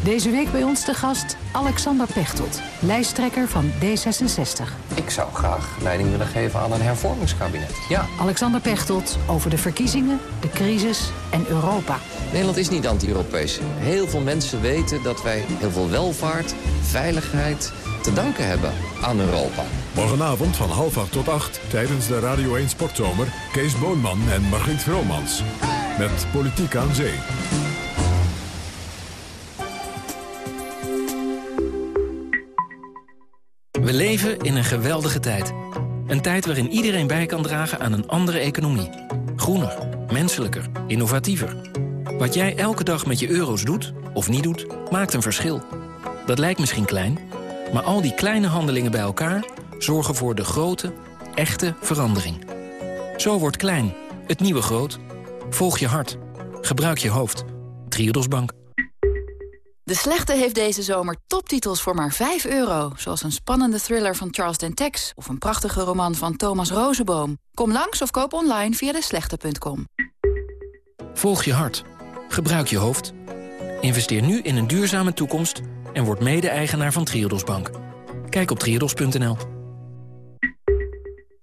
Speaker 52: Deze week bij ons de gast Alexander Pechtold, lijsttrekker van D66.
Speaker 53: Ik zou graag leiding willen geven aan een hervormingskabinet. Ja.
Speaker 52: Alexander Pechtold over de verkiezingen, de crisis en Europa.
Speaker 53: Nederland is niet anti-Europees. Heel veel mensen weten dat wij heel veel welvaart, veiligheid te danken hebben aan Europa.
Speaker 45: Morgenavond van half acht tot acht tijdens de Radio 1 Sportzomer... Kees Boonman en Margriet Vromans. Met Politiek aan Zee.
Speaker 20: We leven in een geweldige tijd. Een tijd waarin iedereen bij kan dragen aan een andere economie. Groener, menselijker, innovatiever. Wat jij elke dag met je euro's doet, of niet doet, maakt een verschil. Dat lijkt misschien klein, maar al die kleine handelingen bij elkaar... zorgen voor de grote, echte verandering. Zo wordt klein, het nieuwe groot. Volg je hart. Gebruik je hoofd. Triodos Bank.
Speaker 54: De Slechte heeft deze zomer toptitels voor maar 5 euro. Zoals een spannende thriller van Charles Dentex... of een prachtige roman van Thomas Rozenboom. Kom langs of koop online via deslechte.com.
Speaker 20: Volg je hart. Gebruik je hoofd. Investeer nu in een duurzame toekomst... en word mede-eigenaar van Triodos Bank. Kijk op triodos.nl.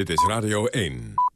Speaker 9: Dit is Radio 1.